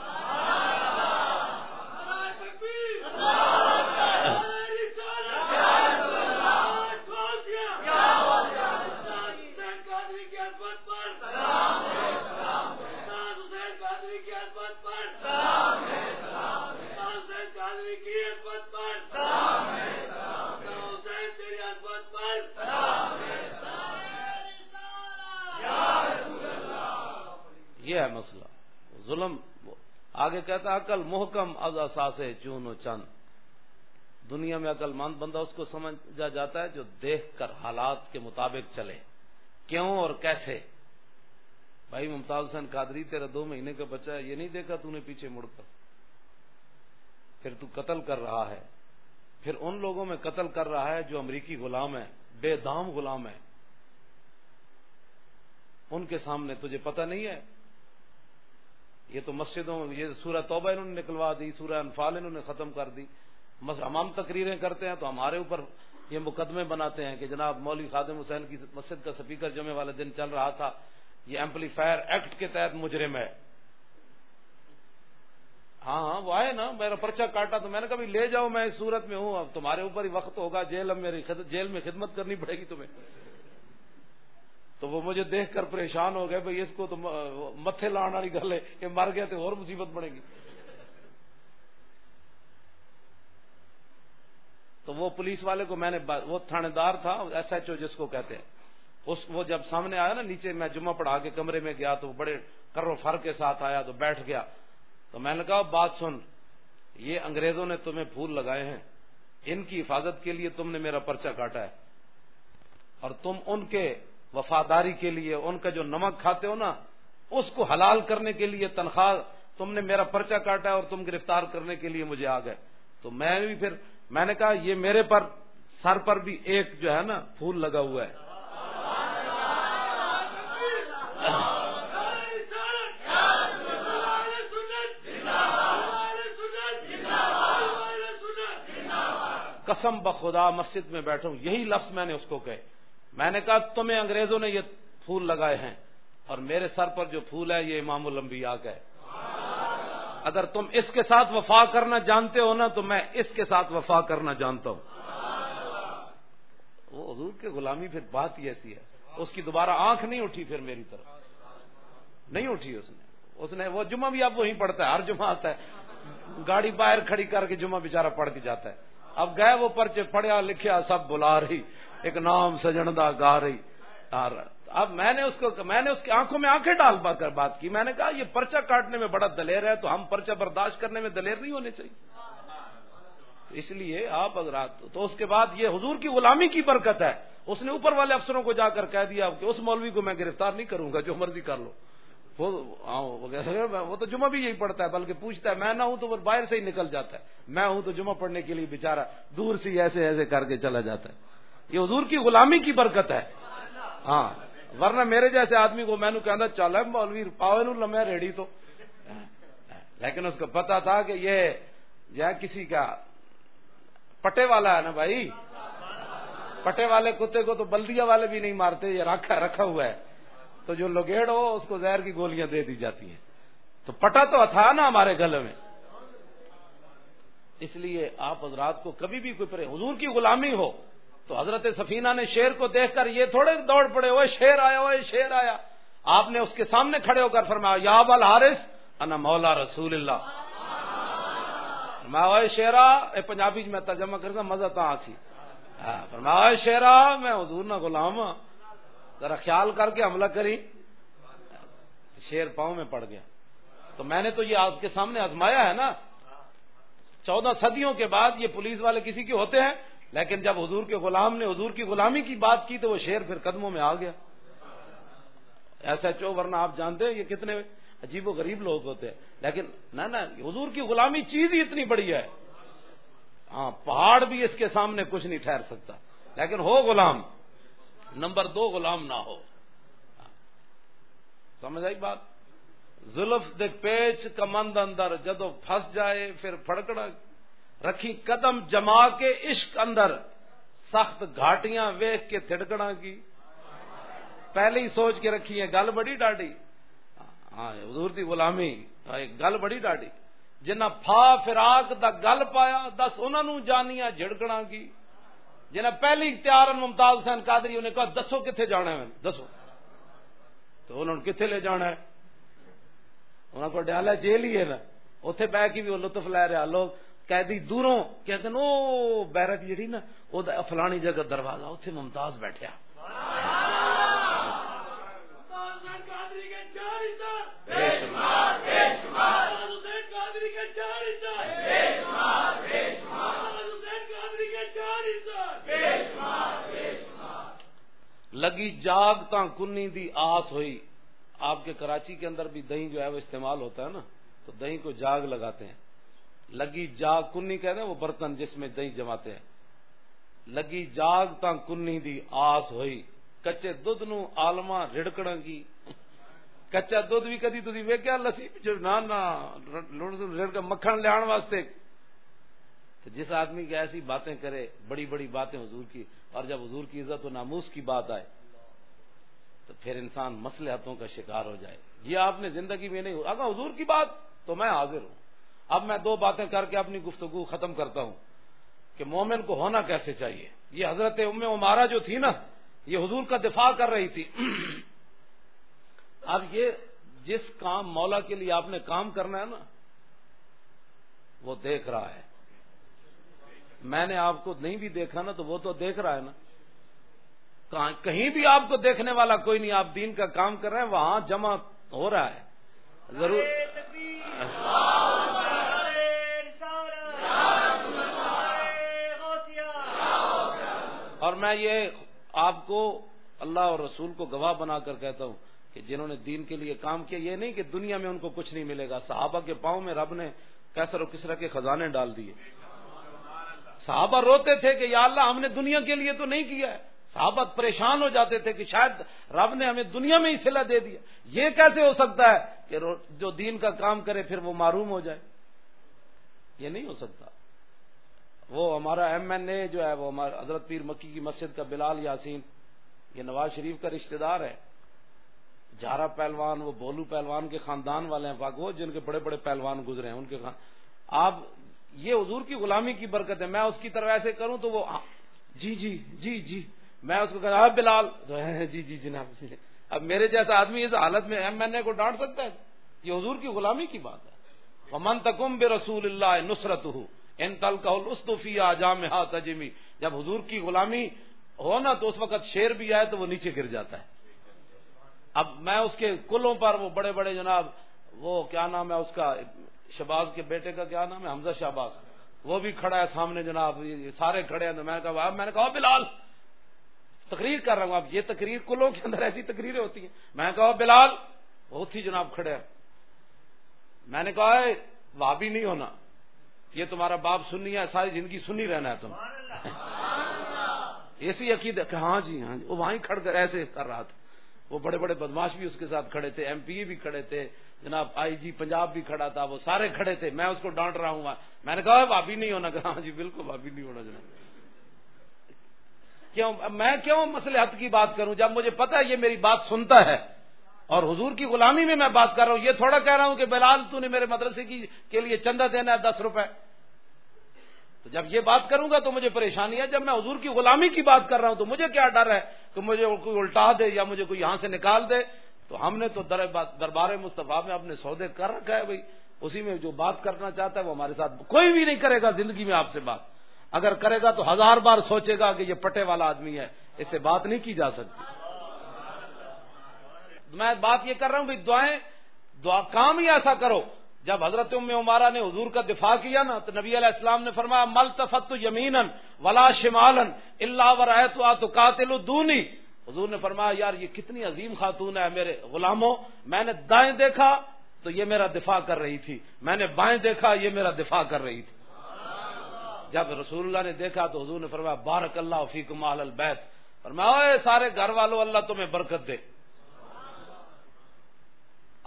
مسئلہ۔ ظلم، آگے کہتا عقل محکم، از اثاث چون و چند۔ دنیا میں عقل مند بندہ اس کو سمجھا جاتا ہے جو دیکھ کر حالات کے مطابق چلے۔ کیوں اور کیسے؟ بھائی، ممتاز حسین قادری تیرا دو مہینے کا بچہ ہے، یہ نہیں دیکھا تو نے پیچھے مڑ کر۔ پھر تو قتل کر رہا ہے۔ پھر ان لوگوں میں قتل کر رہا ہے جو امریکی غلام ہے بے دام غلام ہے ان کے سامنے تجھے پتہ نہیں ہے؟ یہ تو مسجدوں یہ سورہ توبہ انہوں نے نکلوا دی، سورہ انفال انہوں نے ختم کر دی۔ ہم تقریریں کرتے ہیں تو ہمارے اوپر یہ مقدمے بناتے ہیں کہ جناب مولوی خادم حسین کی مسجد کا سپیکر جمعے والے دن چل رہا تھا۔ یہ ایمپلیفائر ایکٹ کے تحت مجرم ہے۔ ہاں ہاں وہ آئے نا، میرا پرچہ کاٹا تو میں نے کبھی لے جاؤ، میں اس صورت میں ہوں۔ اب تمہارے اوپر ہی وقت ہوگا، جیل میری جیل میں خدمت کرنی پڑے گی تمہیں۔ تو وہ مجھے دیکھ کر پریشان ہو گئے بھائی اس کو تو متھے لانا والی گل ہے کہ مر گئے تو اور مصیبت پڑے گی۔ تو وہ پولیس والے کو میں نے وہ تھانے دار تھا، ایس ایچ او جس کو کہتے ہیں۔ اس، وہ جب سامنے آیا نا نیچے، میں جمعہ پڑھا کے کمرے میں گیا تو وہ بڑے کرو فر کے ساتھ آیا تو بیٹھ گیا۔ تو میں نے کہا، بات سن، یہ انگریزوں نے تمہیں پھول لگائے ہیں۔ ان کی حفاظت کے لیے تم نے میرا پرچہ کاٹا ہے۔ اور تم ان کے وفاداری کے لیے، ان کا جو نمک کھاتے ہو نا، اس کو حلال کرنے کے لیے تنخواہ، تم نے میرا پرچہ کاٹا اور تم گرفتار کرنے کے لیے مجھے آ گئے۔ تو میں بھی پھر، میں نے کہا، یہ میرے پر، سر پر بھی ایک جو ہے نا، پھول لگا ہوا ہے۔ قسم بخدا، مسجد میں بیٹھوں، یہی لفظ میں نے اس کو کہے۔ میں نے کہا، تمہیں انگریزوں نے یہ پھول لگائے ہیں اور میرے سر پر جو پھول ہے یہ امام الانبیاء کا ہے۔ اگر تم اس کے ساتھ وفا کرنا جانتے ہو نا، تو میں اس کے ساتھ وفا کرنا جانتا ہوں۔ وہ حضور کے غلامی پھر بات ہی ایسی ہے۔ اس کی دوبارہ آنکھ نہیں اٹھی پھر میری طرف۔ نہیں اٹھی اس نے۔ اس نے وہ جمعہ بھی اب وہیں پڑتا ہے، ہر جمعہ آتا ہے۔ گاڑی باہر کھڑی کر کے جمعہ بےچارا پڑھ کے جاتا ہے۔ اب گئے وہ پرچے پڑھیا لکھیا، سب بلا رہی۔ ایک نام سجندہ گا رہی۔ اب میں نے اس کو میں نے اس کی آنکھوں میں آنکھیں ڈال کر بات کی۔ میں نے کہا، یہ پرچہ کاٹنے میں بڑا دلیر ہے، تو ہم پرچہ برداشت کرنے میں دلیر نہیں ہونے چاہیے۔ اس لیے آپ اگر تو اس کے بعد یہ حضور کی غلامی کی برکت ہے۔ اس نے اوپر والے افسروں کو جا کر کہہ دیا کہ اس مولوی کو میں گرفتار نہیں کروں گا، جو مرضی کر لو۔ وہ تو جمعہ بھی یہی پڑھتا ہے، بلکہ پوچھتا ہے، میں نہ ہوں تو وہ باہر سے ہی نکل جاتا ہے۔ میں ہوں تو جمعہ پڑھنے کے لیے بےچارا دور سے ایسے ایسے کر کے چلا جاتا ہے۔ یہ حضور کی غلامی کی برکت ہے۔ ہاں ورنہ میرے جیسے آدمی کو میں نے کہنا چل مولوی پاؤ لمحے ریڈی تو۔ لیکن اس کو پتا تھا کہ یہ جو کسی کا پٹے والا ہے نا بھائی؟ پٹے والے کتے کو تو بلدیا والے بھی نہیں مارتے، یہ رکھا رکھا ہوا ہے۔ تو جو لوگیڑ ہو، اس کو زہر کی گولیاں دے دی جاتی ہیں۔ تو پٹا تو تھا نا ہمارے گلے میں۔ اس لیے آپ حضرات کو کبھی بھی کوئی پرے حضور کی غلامی ہو تو حضرت سفینہ نے شیر کو دیکھ کر یہ تھوڑے دوڑ پڑے وہ شیر آیا وہ شیر آیا۔ آپ نے اس کے سامنے کھڑے ہو کر فرمایا، یا بل حارث انا مولا رسول اللہ۔ فرمایا شیرا اے پنجابی میں ترجمہ کرتا مزہ تو آسی ہاں، فرمایا شیرا میں حضور نہ غلام ہاں۔ ذرا خیال کر کے حملہ کری شیر پاؤں میں پڑ گیا۔ تو میں نے تو یہ آپ کے سامنے آزمایا ہے نا۔ چودہ صدیوں کے بعد یہ پولیس والے کسی کے ہوتے ہیں؟ لیکن جب حضور کے غلام نے حضور کی غلامی کی بات کی تو وہ شیر پھر قدموں میں آ گیا۔ ایسا چو ورنہ آپ جانتے ہیں یہ کتنے عجیب و غریب لوگ ہوتے ہیں۔ لیکن نہ نا حضور کی غلامی چیز ہی اتنی بڑی ہے۔ ہاں پہاڑ بھی اس کے سامنے کچھ نہیں ٹھہر سکتا۔ لیکن ہو غلام، نمبر دو غلام نہ ہو۔ سمجھ آئی بات؟ زلف دے پیچ کمند اندر، جدو پھنس جائے، پھر پھڑکڑا رکھی قدم جما کے عشق اندر سخت گھاٹیاں ویخ کے تھڑکڑا کی۔ پہلے ہی سوچ کے رکھی ہے گل بڑی ڈاڈی۔ ہاں حضور دی غلامی ہاں، گل بڑی ڈاڈی۔ جنہ پھا فراق دا گل پایا، دس انہوں جانیاں جھڑکڑا کی۔ جنہیں پہلی اختیار ممتاز حسین قادری، انہیں کہا، دسو کتنے جانا ہے دسو. تو انہوں نے کتنے لے جانا ہے؟ انہوں کو ڈالا جیل ہی ہے نا۔ اتے بہ کے بھی وہ لطف لے رہا لوگ قیدی دوروں کہتے ہیں او بیرک جڑی نا وہ فلانی جگہ دروازہ اتنے ممتاز بیٹھا لگی جاگ تا کنی دی آس ہوئی۔ آپ کے کراچی کے اندر بھی دہی جو ہے وہ استعمال ہوتا ہے نا، تو دہی کو جاگ لگاتے ہیں۔ لگی جاگ کنی کہتے ہیں، وہ برتن جس میں دہی جماتے ہیں۔ لگی جاگ تا کنی دی آس ہوئی۔ کچے دھد نو آلما رڑکڑ کی۔ کچا دھد بھی کدی تھی ویکیا لسی نہ مکھن لیا واسطے۔ تو جس آدمی کی ایسی باتیں کرے، بڑی بڑی باتیں حضور کی، اور جب حضور کی عزت و ناموس کی بات آئے، تو پھر انسان مسلحتوں کا شکار ہو جائے۔ یہ آپ نے زندگی میں نہیں اگر حضور کی بات تو میں حاضر ہوں۔ اب میں دو باتیں کر کے اپنی گفتگو ختم کرتا ہوں کہ مومن کو ہونا کیسے چاہیے؟ یہ حضرت ام عمارہ جو تھی نا، یہ حضور کا دفاع کر رہی تھی۔ اب یہ جس کام مولا کے لیے آپ نے کام کرنا ہے نا، وہ دیکھ رہا ہے۔ میں نے آپ کو نہیں بھی دیکھا نا، تو وہ تو دیکھ رہا ہے نا۔ کہیں بھی آپ کو دیکھنے والا کوئی نہیں، آپ دین کا کام کر رہے ہیں، وہاں جمع ہو رہا ہے۔ ضرور۔ اور میں یہ آپ کو اللہ اور رسول کو گواہ بنا کر کہتا ہوں کہ جنہوں نے دین کے لیے کام کیا، یہ نہیں کہ دنیا میں ان کو کچھ نہیں ملے گا۔ صحابہ کے پاؤں میں رب نے کیسر و کسرا کے خزانے ڈال دیے۔ صحابہ روتے تھے کہ یا اللہ ہم نے دنیا کے لیے تو نہیں کیا ہے۔ صحابہ پریشان ہو جاتے تھے کہ شاید رب نے ہمیں دنیا میں ہی سلا دے دیا۔ یہ کیسے ہو سکتا ہے کہ جو دین کا کام کرے پھر وہ معروم ہو جائے؟ یہ نہیں ہو سکتا۔ وہ ہمارا ایم این اے جو ہے، وہ ہمارا حضرت پیر مکی کی مسجد کا بلال یاسین، یہ نواز شریف کا رشتہ دار ہے۔ جارا پہلوان، وہ بولو پہلوان کے خاندان والے ہیں وہ جن کے بڑے بڑے پہلوان گزرے ہیں، ان کے خان۔ آپ یہ حضور کی غلامی کی برکت ہے، میں اس کی طرف ایسے کروں تو وہ جی جی جی جی میں اس کو کہا بلال جی جی جناب جی۔ اب میرے جیسا آدمی اس حالت میں ایم این اے کو ڈانٹ سکتا ہے؟ یہ حضور کی غلامی کی بات ہے۔ من تکم بے رسول اللہ نصرت ہو ان تلقفیہ جام تجمی. جب حضور کی غلامی ہو نا تو اس وقت شیر بھی آئے تو وہ نیچے گر جاتا ہے. اب میں اس کے کلوں پر وہ بڑے بڑے جناب وہ کیا نام ہے اس کا شہباز کے بیٹے کا کیا نام ہے حمزہ شہباز. وہ بھی کھڑا ہے سامنے جناب سارے کھڑے ہیں تو میں نے کہا میں نے کہا بلال، تقریر کر رہا ہوں، اب یہ تقریر کلوں کے اندر ایسی تقریریں ہوتی ہیں۔ میں نے کہا بلال، بہت ہی جناب کھڑے ہیں۔ میں نے کہا وہاں بھی نہیں ہونا۔ یہ تمہارا باپ سننی ہے، ساری زندگی سنی رہنا ہے تم۔ ایسی عقید کہ ہاں جی ہاں جی وہ وہیں کھڑ کر ایسے کر رہا تھا۔ وہ بڑے بڑے بدماش بھی اس کے ساتھ کھڑے تھے، ایم پی بھی کھڑے تھے، جناب آئی جی پنجاب بھی کھڑا تھا، وہ سارے کھڑے تھے۔ میں اس کو ڈانٹ رہا ہوں، میں نے کہا بھابھی نہیں ہونا۔ کہ ہاں جی بالکل بھابھی نہیں ہونا جناب۔ کیوں؟ میں کیوں مسئلے کی بات کروں؟ جب مجھے پتا ہے یہ میری بات سنتا ہے اور حضور کی غلامی میں میں بات کر رہا ہوں، یہ تھوڑا کہہ رہا ہوں کہ بلال، تو نے میرے مدرسے کی کے لیے چندہ دینا ہے، دس روپے۔ تو جب یہ بات کروں گا تو مجھے پریشانی ہے۔ جب میں حضور کی غلامی کی بات کر رہا ہوں تو مجھے کیا ڈر ہے؟ کہ مجھے کوئی الٹا دے یا مجھے کوئی یہاں سے نکال دے۔ تو ہم نے تو دربار مصطفیٰ میں اپنے سودے کر رکھا ہے بھائی۔ اسی میں جو بات کرنا چاہتا ہے وہ ہمارے ساتھ کوئی بھی نہیں کرے گا۔ زندگی میں آپ سے بات۔ اگر کرے گا تو ہزار بار سوچے گا کہ یہ پٹے والا آدمی ہے۔ اس سے بات نہیں کی جا سکتی۔ میں بات یہ کر رہا ہوں بھائی دعائیں، دعا کام ہی ایسا کرو۔ جب حضرت ام عمارہ نے حضور کا دفاع کیا نا، تو نبی علیہ السلام نے فرمایا مل تفت یمین ولا شمالن اللہ ورائے تو قاتل دونی حضور نے فرمایا، یار یہ کتنی عظیم خاتون ہے میرے غلاموں۔ میں نے دائیں دیکھا تو یہ میرا دفاع کر رہی تھی۔ میں نے بائیں دیکھا، یہ میرا دفاع کر رہی تھی۔ جب رسول اللہ نے دیکھا تو حضور نے فرمایا، بارک اللہ فیکم اہل البیت۔ فرمایا سارے گھر والوں اللہ تمہیں برکت دے۔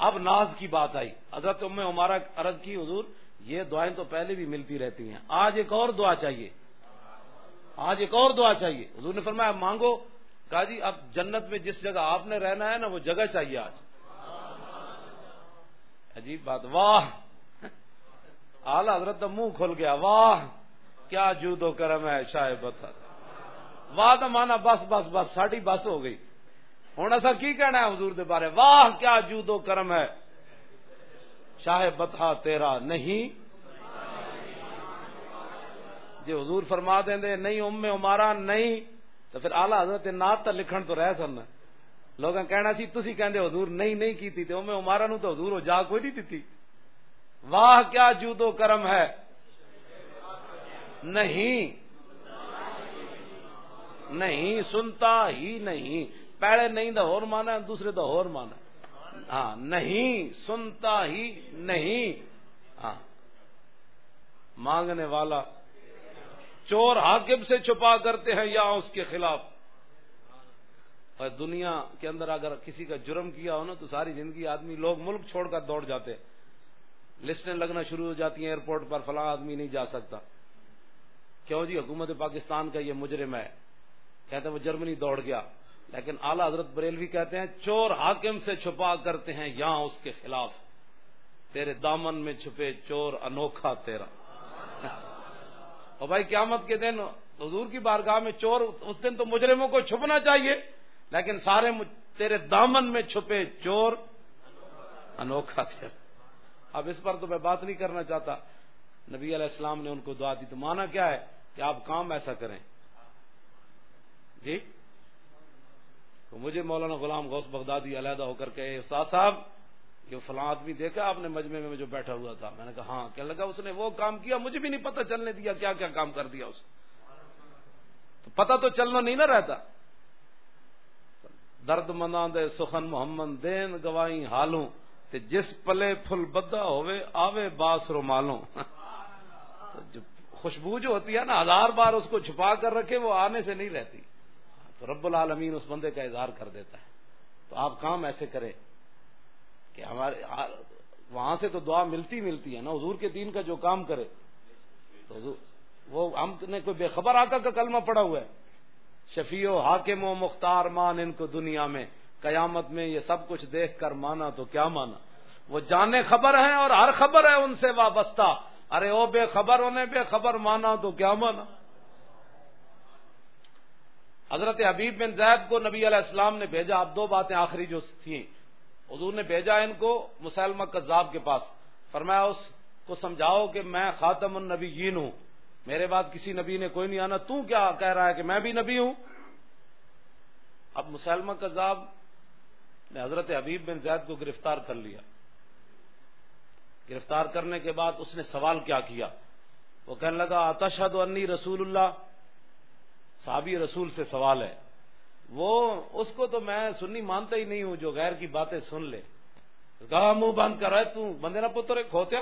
اب ناز کی بات آئی۔ حضرت ام ہمارا عرض کی، حضور، یہ دعائیں تو پہلے بھی ملتی رہتی ہیں۔ آج ایک اور دعا چاہیے۔ آج ایک اور دعا چاہیے۔ حضور نے فرمایا، مانگو۔ کہا جی اب جنت میں جس جگہ آپ نے رہنا ہے نا، وہ جگہ چاہیے آج۔ عجیب بات۔ واہ! اعلی حضرت منہ کھل گیا۔ واہ! کیا جود و کرم ہے شاید بتا واہ تو مانا بس بس بس، ساڑی بس ہو گئی۔ ہوں ایسا کی کہنا ہے حضور دے بارے؟ واہ، کیا جود و کرم ہے۔ شاہ بتا تیرا نہیں۔ جی حضور فرما دیں دے نہیں، ام ہمارا نہیں۔ تو پھر آلہ حضرت نات تو لکھن تو رہ سن۔ لوگ کہنا سی تھی کہ حضور نہیں نہیں کی تھی ام ہمارا نو تو حضور ہو جا کوئی نہیں دیتی۔ واہ، کیا جود و کرم ہے۔ نہیں۔ نہیں، سنتا ہی نہیں۔ پہلے نہیں دا اور مانا ہے، دوسرے دا اور مانا ہاں نہیں، سنتا ہی نہیں۔ ہاں۔ مانگنے والا چور حاکم سے چھپا کرتے ہیں یا اس کے خلاف۔ اور دنیا کے اندر اگر کسی کا جرم کیا ہو نا، تو ساری زندگی آدمی لوگ ملک چھوڑ کر دوڑ جاتے لسٹیں لگنا شروع ہو جاتی ہیں ایئرپورٹ پر، فلاں آدمی نہیں جا سکتا۔ کیوں جی؟ حکومت پاکستان کا یہ مجرم ہے۔ کہتے ہیں وہ جرمنی دوڑ گیا۔ لیکن اعلی حضرت بریلوی کہتے ہیں، چور حاکم سے چھپا کرتے ہیں یہاں اس کے خلاف۔ تیرے دامن میں چھپے چور انوکھا تیرا۔ اور بھائی قیامت کے دن حضور کی بارگاہ میں چور، اس دن تو مجرموں کو چھپنا چاہیے، لیکن سارے تیرے دامن میں چھپے چور انوکھا تیرا۔ اب اس پر تو میں بات نہیں کرنا چاہتا۔ نبی علیہ السلام نے ان کو دعا دی، تو مانا کیا ہے کہ آپ کام ایسا کریں۔ جی؟ تو مجھے مولانا غلام غوث بغدادی علیحدہ ہو کر کے استاد صاحب، یہ فلاں آدمی دیکھا آپ نے مجمے میں جو بیٹھا ہوا تھا؟ میں نے کہا ہاں۔ کیا لگا، اس نے وہ کام کیا، مجھے بھی نہیں پتا چلنے دیا، کیا کیا کام کر دیا اس تو پتا تو چلنا نہیں نہ رہتا۔ درد منا دے سخن محمد دین گوائی حالوں، تے جس پلے پھل بدا ہوئے، آوے باس رو مالوں خوشبو جو ہوتی ہے نا، ہزار بار اس کو چھپا کر رکھے، وہ آنے سے نہیں رہتی۔ تو رب العالمین اس بندے کا اظہار کر دیتا ہے۔ تو آپ کام ایسے کریں کہ ہمارے وہاں سے تو دعا ملتی ملتی ہے نا، حضور کے دین کا جو کام کرے۔ تو وہ ہم نے کوئی بے خبر آقا کا کلمہ پڑا ہوا ہے۔ شفیع و حاکم و مختار مان ان کو دنیا میں، قیامت میں یہ سب کچھ دیکھ کر مانا تو کیا مانا؟ وہ جانے خبر ہیں اور ہر خبر ہے ان سے وابستہ۔ ارے او بے خبر، انہیں بے خبر مانا تو کیا مانا؟ حضرت حبیب بن زید کو نبی علیہ السلام نے بھیجا۔ اب دو باتیں آخری جو تھیں۔ حضور نے بھیجا ان کو مسلمہ کذاب کے پاس۔ فرمایا، اس کو سمجھاؤ کہ میں خاتم النبی ہوں۔ میرے بعد کسی نبی نے کوئی نہیں آنا۔ تو کیا کہہ رہا ہے کہ میں بھی نبی ہوں؟ اب مسلمہ کذاب نے حضرت حبیب بن زید کو گرفتار کر لیا۔ گرفتار کرنے کے بعد اس نے سوال کیا کیا؟ وہ کہنے لگا آتشد انی رسول اللہ؟ صحابی رسول سے سوال ہے۔ وہ اس کو تو میں سننی مانتا ہی نہیں ہوں جو غیر کی باتیں سن لے۔ کہا منہ بند کر رہا ہے بندے نا پتر کھوتے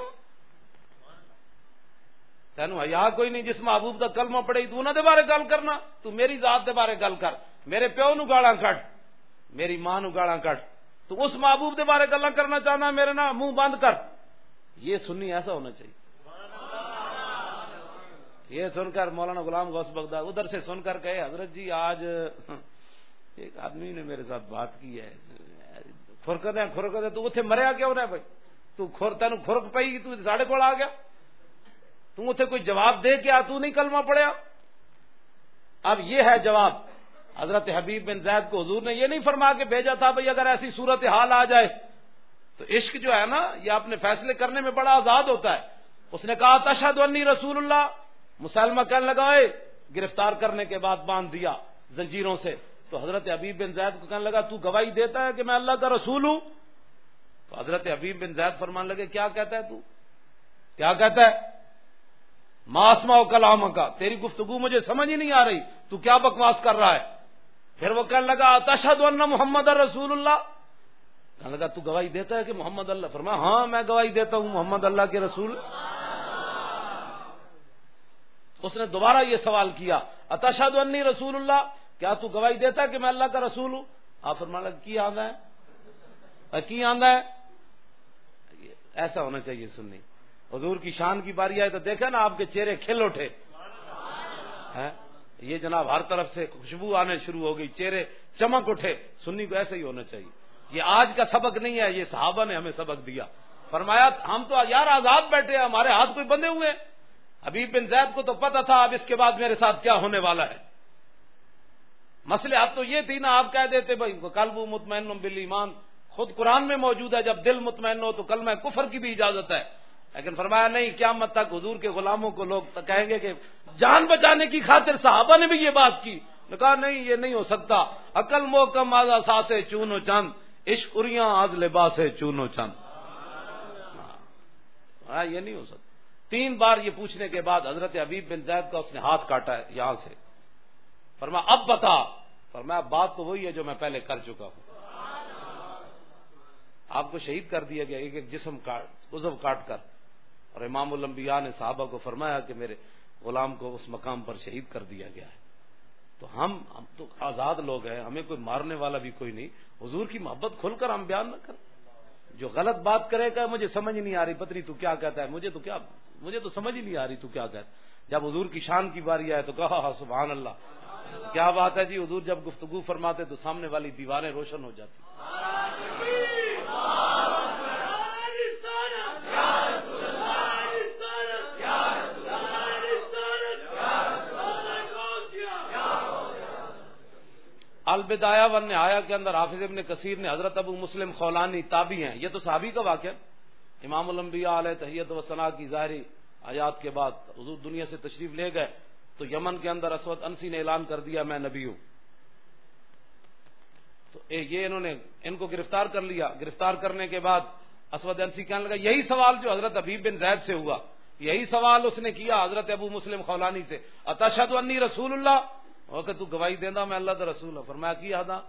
تین یا کوئی نہیں جس محبوب کا کلمہ پڑے تو نہ دے بارے گل کرنا۔ تو میری ذات دے بارے گل کر۔ میرے پیو نو گاڑا کٹ میری ماں نو گاڑا کٹ تو اس محبوب دے بارے گلا کرنا چاہنا، میرے نا منہ بند کر۔ یہ سننی ایسا ہونا چاہیے۔ یہ سن کر مولانا غلام غوث بغداد ادھر سے سن کر کہے، حضرت جی آج ایک آدمی نے میرے ساتھ بات کی ہے۔ خورکت ہے خورکت ہے تو اتنے مریا کیوں رہا بھائی؟ تو تین خورک پی تو ساڑھے کو آ گیا۔ تم اتنے کوئی جواب دے کیا؟ تو نہیں کلمہ پڑیا اب یہ ہے جواب۔ حضرت حبیب بن زید کو حضور نے یہ نہیں فرما کے بھیجا تھا بھائی، اگر ایسی صورت حال آ جائے۔ تو عشق جو ہے نا، یہ اپنے فیصلے کرنے میں بڑا آزاد ہوتا ہے۔ اس نے کہا تشہد انی رسول اللہ۔ مسلمہ کہنے لگائے گرفتار کرنے کے بعد باندھ دیا زنجیروں سے۔ تو حضرت حبیب بن زید کو کہنے لگا، تو گواہی دیتا ہے کہ میں اللہ کا رسول ہوں۔ تو حضرت حبیب بن زید فرمان لگے، کیا کہتا ہے تو؟ کیا کہتا ہے؟ ماسما و کلام کا تیری گفتگو مجھے سمجھ ہی نہیں آ رہی، تو کیا بکواس کر رہا ہے؟ پھر وہ کہنے لگا تشد محمد رسول اللہ۔ کہنے لگا، تو گواہی دیتا ہے کہ محمد اللہ، فرما ہاں میں گواہی دیتا ہوں، محمد اللہ کے رسول۔ اس نے دوبارہ یہ سوال کیا اتشاد انی رسول اللہ؟ کیا تو گواہی دیتا ہے کہ میں اللہ کا رسول ہوں؟ آپ فرما کی آدھا ہے؟ کی آدھا ہے؟ ایسا ہونا چاہیے سننی حضور کی شان کی باری آئے تو دیکھا نا آپ کے چہرے کھل اٹھے۔ ہاں؟ یہ جناب ہر طرف سے خوشبو آنے شروع ہو گئی، چہرے چمک اٹھے۔ سننی کو ایسا ہی ہونا چاہیے۔ یہ آج کا سبق نہیں ہے، یہ صحابہ نے ہمیں سبق دیا۔ فرمایا، ہم تو یار آزاد بیٹھے ہیں، ہمارے ہاتھ کوئی بندے ہوئے ہیں؟ حبیب بن زید کو تو پتا تھا اب اس کے بعد میرے ساتھ کیا ہونے والا ہے۔ مسئلے اب تو یہ تھی نا، آپ کہہ دیتے بھائی کلب مطمئن بل ایمان۔ خود قرآن میں موجود ہے، جب دل مطمئن ہو تو کل میں کفر کی بھی اجازت ہے۔ لیکن فرمایا نہیں کیا مت تک حضور کے غلاموں کو لوگ کہیں گے کہ جان بچانے کی خاطر صحابہ نے بھی یہ بات کی۔ کہا، نہیں، یہ نہیں ہو سکتا۔ عقل موکم آزا ساسے چون و چند عشقریاں آج لباس ہے چونو چند۔ ہاں یہ نہیں ہو سکتا۔ تین بار یہ پوچھنے کے بعد حضرت حبیب بن زید کا اس نے ہاتھ کاٹا ہے، یہاں سے۔ فرما اب بتا۔ فرما بات تو وہی ہے جو میں پہلے کر چکا ہوں۔ آپ کو شہید کر دیا گیا، ایک ایک جسم کاٹ عزب کاٹ کر۔ اور امام الانبیاء نے صحابہ کو فرمایا کہ میرے غلام کو اس مقام پر شہید کر دیا گیا ہے۔ تو ہم ہم تو آزاد لوگ ہیں، ہمیں کوئی مارنے والا بھی کوئی نہیں۔ حضور کی محبت کھل کر ہم بیان نہ کریں۔ جو غلط بات کرے گا، مجھے سمجھ نہیں آ رہی پتری تو کیا کہتا ہے؟ مجھے تو کیا مجھے تو سمجھ ہی نہیں آ رہی، تو کیا کہتا جب حضور کی شان کی باری آئے تو کہا ہاں،, ہاں سبحان اللہ۔ کیا بات ہے جی؟ حضور جب گفتگو فرماتے تو سامنے والی دیواریں روشن ہو جاتی۔ البدایا ون نے آیا کے اندر حافظ ابن کثیر نے حضرت ابو مسلم خولانی تابی ہیں۔ یہ تو صحابی کا واقعہ امام الانبیاء علیہ تحیت و ثناء کی ظاہری آیات کے بعد حضور دنیا سے تشریف لے گئے تو یمن کے اندر اسود انسی نے اعلان کر دیا، میں نبی ہوں۔ تو یہ انہوں نے، ان کو گرفتار کر لیا۔ گرفتار کرنے کے بعد اسود انسی کہنے لگا، یہی سوال جو حضرت حبیب بن زید سے ہوا۔ یہی سوال اس نے کیا حضرت ابو مسلم خولانی سے۔ اتشد انی رسول اللہ؟ کہ تو گواہی دینا میں اللہ رسول ہوں فرمایا، کی آدھا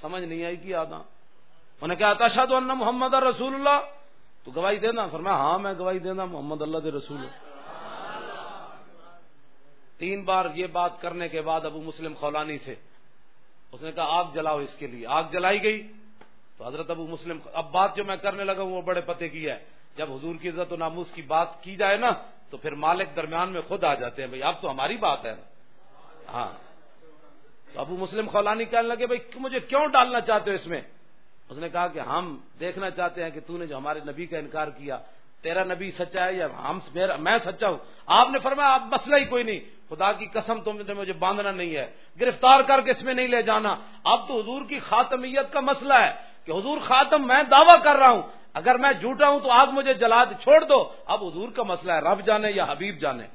سمجھ نہیں آئی، کی آدھا انہیں کہا تشہد ان محمد رسول اللہ تو گواہی دینا فرمایا ہاں میں گواہی دینا محمد اللہ دے رسول ہوں۔ تین بار یہ بات کرنے کے بعد ابو مسلم خولانی سے، اس نے کہا، آگ جلاؤ اس کے لیے۔ آگ جلائی گئی۔ تو حضرت ابو مسلم، اب بات جو میں کرنے لگا ہوں، وہ بڑے پتے کی ہے۔ جب حضور کی عزت و ناموس کی بات کی جائے نا، تو پھر مالک درمیان میں خود آ جاتے ہیں، بھائی، اب تو ہماری بات ہے۔ ہاں۔ تو ابو مسلم خولانی کہنے لگے، بھائی مجھے کیوں ڈالنا چاہتے ہو اس میں؟ اس نے کہا کہ ہم دیکھنا چاہتے ہیں کہ تو نے جو ہمارے نبی کا انکار کیا، تیرا نبی سچا ہے یا ہم میں سچا ہوں؟ آپ نے فرمایا، آپ مسئلہ ہی کوئی نہیں۔ خدا کی قسم، تم نے مجھے باندھنا نہیں ہے۔ گرفتار کر کے اس میں نہیں لے جانا۔ اب تو حضور کی خاتمیت کا مسئلہ ہے کہ حضور خاتم، میں دعویٰ کر رہا ہوں۔ اگر میں جھوٹا ہوں تو آگ مجھے جلا چھوڑ دو۔ اب حضور کا مسئلہ ہے، رب جانے یا حبیب جانے۔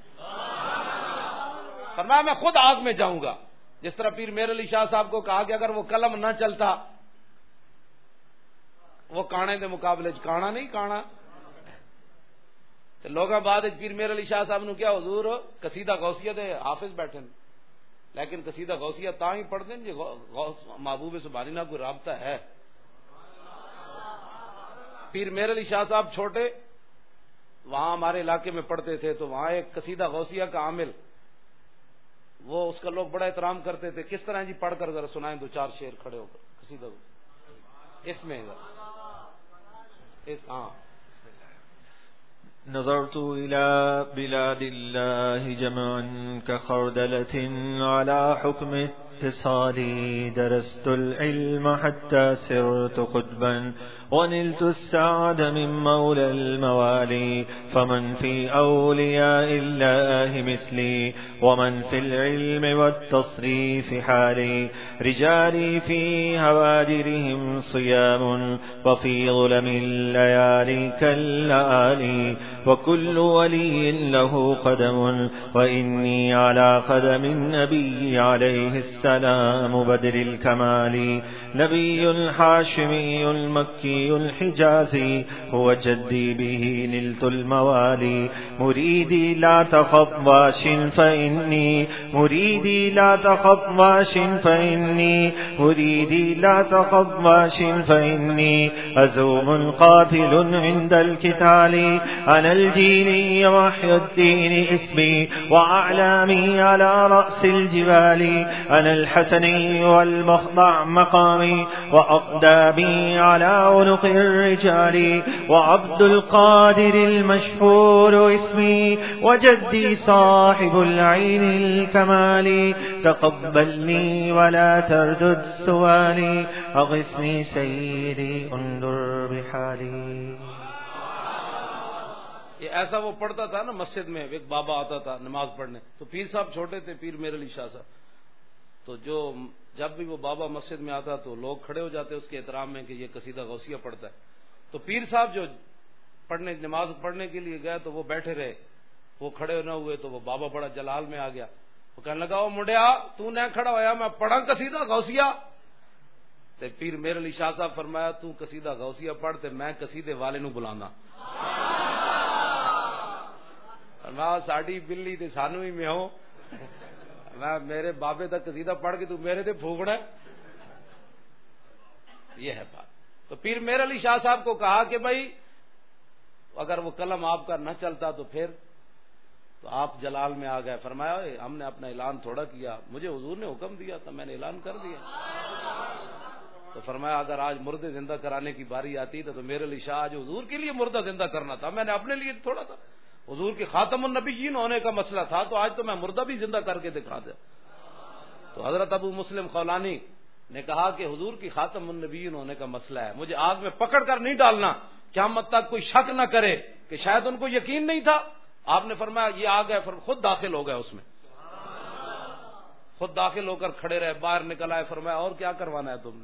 فرمایا میں خود آگ میں جاؤں گا۔ جس طرح پیر میر علی شاہ صاحب کو کہا کہ اگر وہ قلم نہ چلتا، وہ کانے کے مقابلے کانا نہیں کانا۔ تو لوگ بعد پیر میر علی شاہ صاحب نے کیا حضور کسیدہ غوثیت ہے حافظ بیٹھے لیکن کسیدہ غوثیت تا ہی پڑھتے ہیں جی محبوب سبحانی نہ کوئی رابطہ ہے۔ پیر میر علی شاہ صاحب چھوٹے، وہاں ہمارے علاقے میں پڑھتے تھے تو وہاں ایک کسیدہ غوثیہ کا عامل وہ اس کا لوگ بڑا احترام کرتے تھے۔ کس طرح جی پڑھ کر ذرا سنائیں، دو چار شیر کھڑے ہو کر۔ کسی طرح۔ اس میں ہاں۔ نظرت إلى بلاد الله جمعا كخردلة على حكم اتصالي، درست العلم حتى سرت قطبا. ونلت السعد من مولى الموالي فمن في أولياء الله مثلي ومن في العلم والتصريف حالي رجالي في هواجرهم صيام وفي ظلم الليالي كاللآلي وكل ولي له قدم وإني على قدم النبي عليه السلام بدر الكمال نبي الحاشمي المكي الحجازي هو جدي به نلت الموالي. مريدي لا تخف واش فإني، مريدي لا تخف واش فإني، مريدي لا تخف واش فإني. أزوم قاتل عند الكتال أنا الجيني وحي الدين اسمي، وأعلامي على رأس الجبال. أنا الحسني والمخضع مقامي، وأقدامي على عنق الرجال وعبد القادر المشهور اسمي وجدي صاحب العين الكمال. تقبلني ولا تردد سوالي أغثني سيدي، انظر بحالي. یہ ایسا وہ پڑھتا تھا نا مسجد میں، ایک بابا آتا تھا نماز پڑھنے. تو پیر صاحب چھوٹے تھے، پیر میرے علی شاہ صاحب. تو جو جب بھی وہ بابا مسجد میں آتا تو لوگ کھڑے ہو جاتے اس کے احترام میں کہ یہ قصیدہ غوثیہ پڑھتا ہے۔ تو پیر صاحب جو پڑھنے، نماز پڑھنے کے لیے گئے تو وہ بیٹھے رہے۔ وہ کھڑے نہ ہوئے تو وہ بابا بڑا جلال میں آ گیا۔ وہ کہنے لگا وہ منڈیا، تو نہ کھڑا ہوا میں پڑھا قصیدہ غوثیہ؟ تو پیر میرے علی شاہ صاحب فرمایا، تو قصیدہ غوثیہ پڑھ تے میں قصیدے والے نو بلانا۔ ساڈی بلی تے سانو ہی میں ہوں۔ میں میرے بابے تک قصیدہ پڑھ کے تو میرے تے پھونکنا یہ ہے بات۔ تو پیر میر علی شاہ صاحب کو کہا کہ بھائی، اگر وہ قلم آپ کا نہ چلتا تو پھر تو آپ جلال میں آ گئے۔ فرمایا ہم نے اپنا اعلان تھوڑا کیا۔ مجھے حضور نے حکم دیا تھا، میں نے اعلان کر دیا۔ تو فرمایا، اگر آج مردے زندہ کرانے کی باری آتی تو میرے علی شاہ آج حضور کے لیے مردہ زندہ کرنا تھا۔ میں نے اپنے لیے تھوڑا تھا۔ حضور کی خاتم النبیین ہونے کا مسئلہ تھا، تو آج تو میں مردہ بھی زندہ کر کے دکھا دیا۔ تو حضرت ابو مسلم خولانی نے کہا کہ حضور کی خاتم النبیین ہونے کا مسئلہ ہے۔ مجھے آگ میں پکڑ کر نہیں ڈالنا کیا مت تک کوئی شک نہ کرے کہ شاید ان کو یقین نہیں تھا۔ آپ نے فرمایا، یہ آگ ہے خود داخل ہو گئے اس میں۔ خود داخل ہو کر کھڑے رہے، باہر نکل آئے، فرمایا، اور کیا کروانا ہے تم نے؟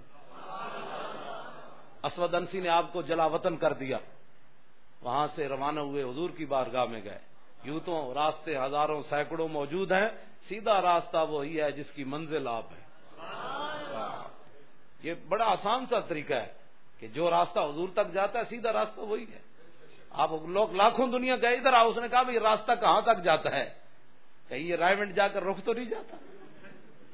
اسود انسی نے آپ کو جلا وطن کر دیا۔ وہاں سے روانہ ہوئے حضور کی بارگاہ میں گئے۔ یوں تو راستے ہزاروں، سینکڑوں موجود ہیں۔ سیدھا راستہ وہی ہے جس کی منزل آپ ہے یہ بڑا آسان سا طریقہ ہے کہ جو راستہ حضور تک جاتا ہے سیدھا راستہ وہی ہے۔ آپ لوگ لاکھوں دنیا گئے، ادھر آؤ، اس نے کہا بھائی راستہ کہاں تک جاتا ہے؟ کہ یہ رائے جا کر رخ تو نہیں جاتا؟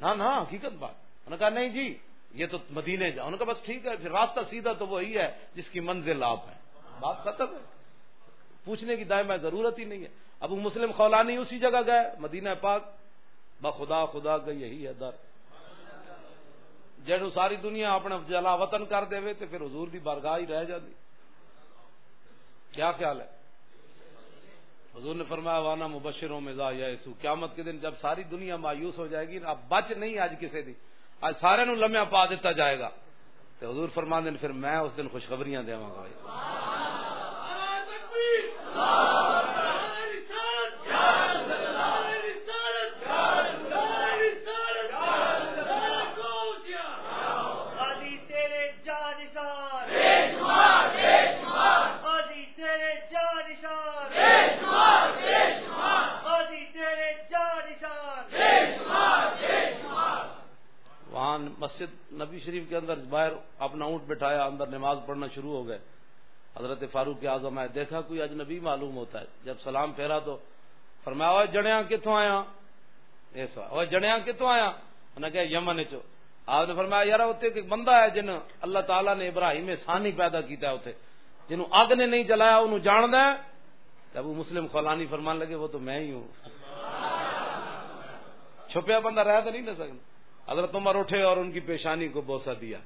ہاں نا حقیقت بات۔ انہوں نے کہا نہیں جی یہ تو مدینے جا انہوں نے کہا بس ٹھیک ہے، پھر راستہ سیدھا تو وہی ہے جس کی منزل آپ ہے بات ختم ہے۔ پوچھنے کی دائیں میں ضرورت ہی نہیں ہے۔ ابو مسلم خولانی اسی جگہ گئے، مدینہ پاک۔ بخدا خدا کا یہی ہے در۔ جہاں ساری دنیا اپنا جلا وطن کر دے تو پھر حضور دی بارگاہ ہی رہ جاتی کیا خیال ہے؟ حضور نے فرمایا، وانا مبشروں میں زا یسو قیامت کے دن جب ساری دنیا مایوس ہو جائے گی، اب بچ نہیں آج کسی دی۔ آج سارے نو لمحہ پا دیتا جائے گا۔ تو حضور فرما دن پھر میں اس دن خوشخبریاں دیا گا۔ مسجد نبی شریف کے اندر باہر اپنا اونٹ بٹھایا، اندر نماز پڑھنا شروع ہو گئے۔ حضرت فاروق اعظم آئے، دیکھا کوئی اجنبی معلوم ہوتا ہے؟ جب سلام پھیرا تو فرمایا جڑیا کتوں آیا؟ ایسا جڑیا کتوں آیا؟ انہیں کہ یمن چو آپ نے فرمایا یار اتنے ایک بندہ ہے جن اللہ تعالیٰ نے ابراہیم سانی پیدا کیتا ہے اتنے جنہوں اگ نے نہیں جلایا، انہوں جان ہے۔ جب وہ مسلم خولانی فرمان لگے، وہ تو میں ہی ہوں۔ چھپیا بندہ رہ تو نہیں نہ سکتا۔ حضرت عمر اٹھے اور ان کی پیشانی کو بوسا دیا۔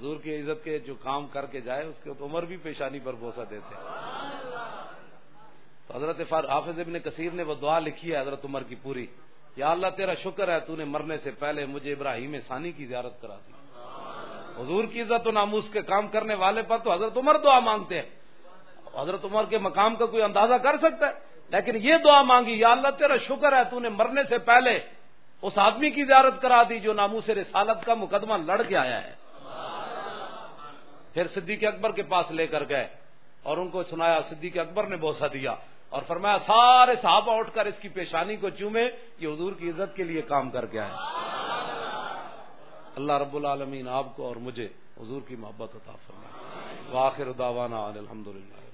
حضور کی عزت کے جو کام کر کے جائے، اس کے تو عمر بھی پیشانی پر بوسا دیتے تو حضرت حافظ ابن کثیر نے وہ دعا لکھی ہے حضرت عمر کی پوری۔ یا اللہ، تیرا شکر ہے تو نے مرنے سے پہلے مجھے ابراہیم ثانی کی زیارت کرا دی۔ حضور کی عزت و ناموس کے کام کرنے والے پر تو حضرت عمر دعا مانگتے ہیں۔ حضرت عمر کے مقام کا کوئی اندازہ کر سکتا ہے؟ لیکن یہ دعا مانگی، یا اللہ، تیرا شکر ہے تو نے مرنے سے پہلے اس آدمی کی زیارت کرا دی جو نامو سے رسالت کا مقدمہ لڑ کے آیا ہے۔ پھر صدیق اکبر کے پاس لے کر گئے اور ان کو سنایا، صدیق اکبر نے بوسا دیا اور فرمایا، سارے صحابہ اٹھ کر اس کی پیشانی کو چومے، یہ حضور کی عزت کے لیے کام کر گیا ہے۔ اللہ رب العالمین آپ کو اور مجھے حضور کی محبت عطا فرمائے۔ واخر دعوانا الحمد للہ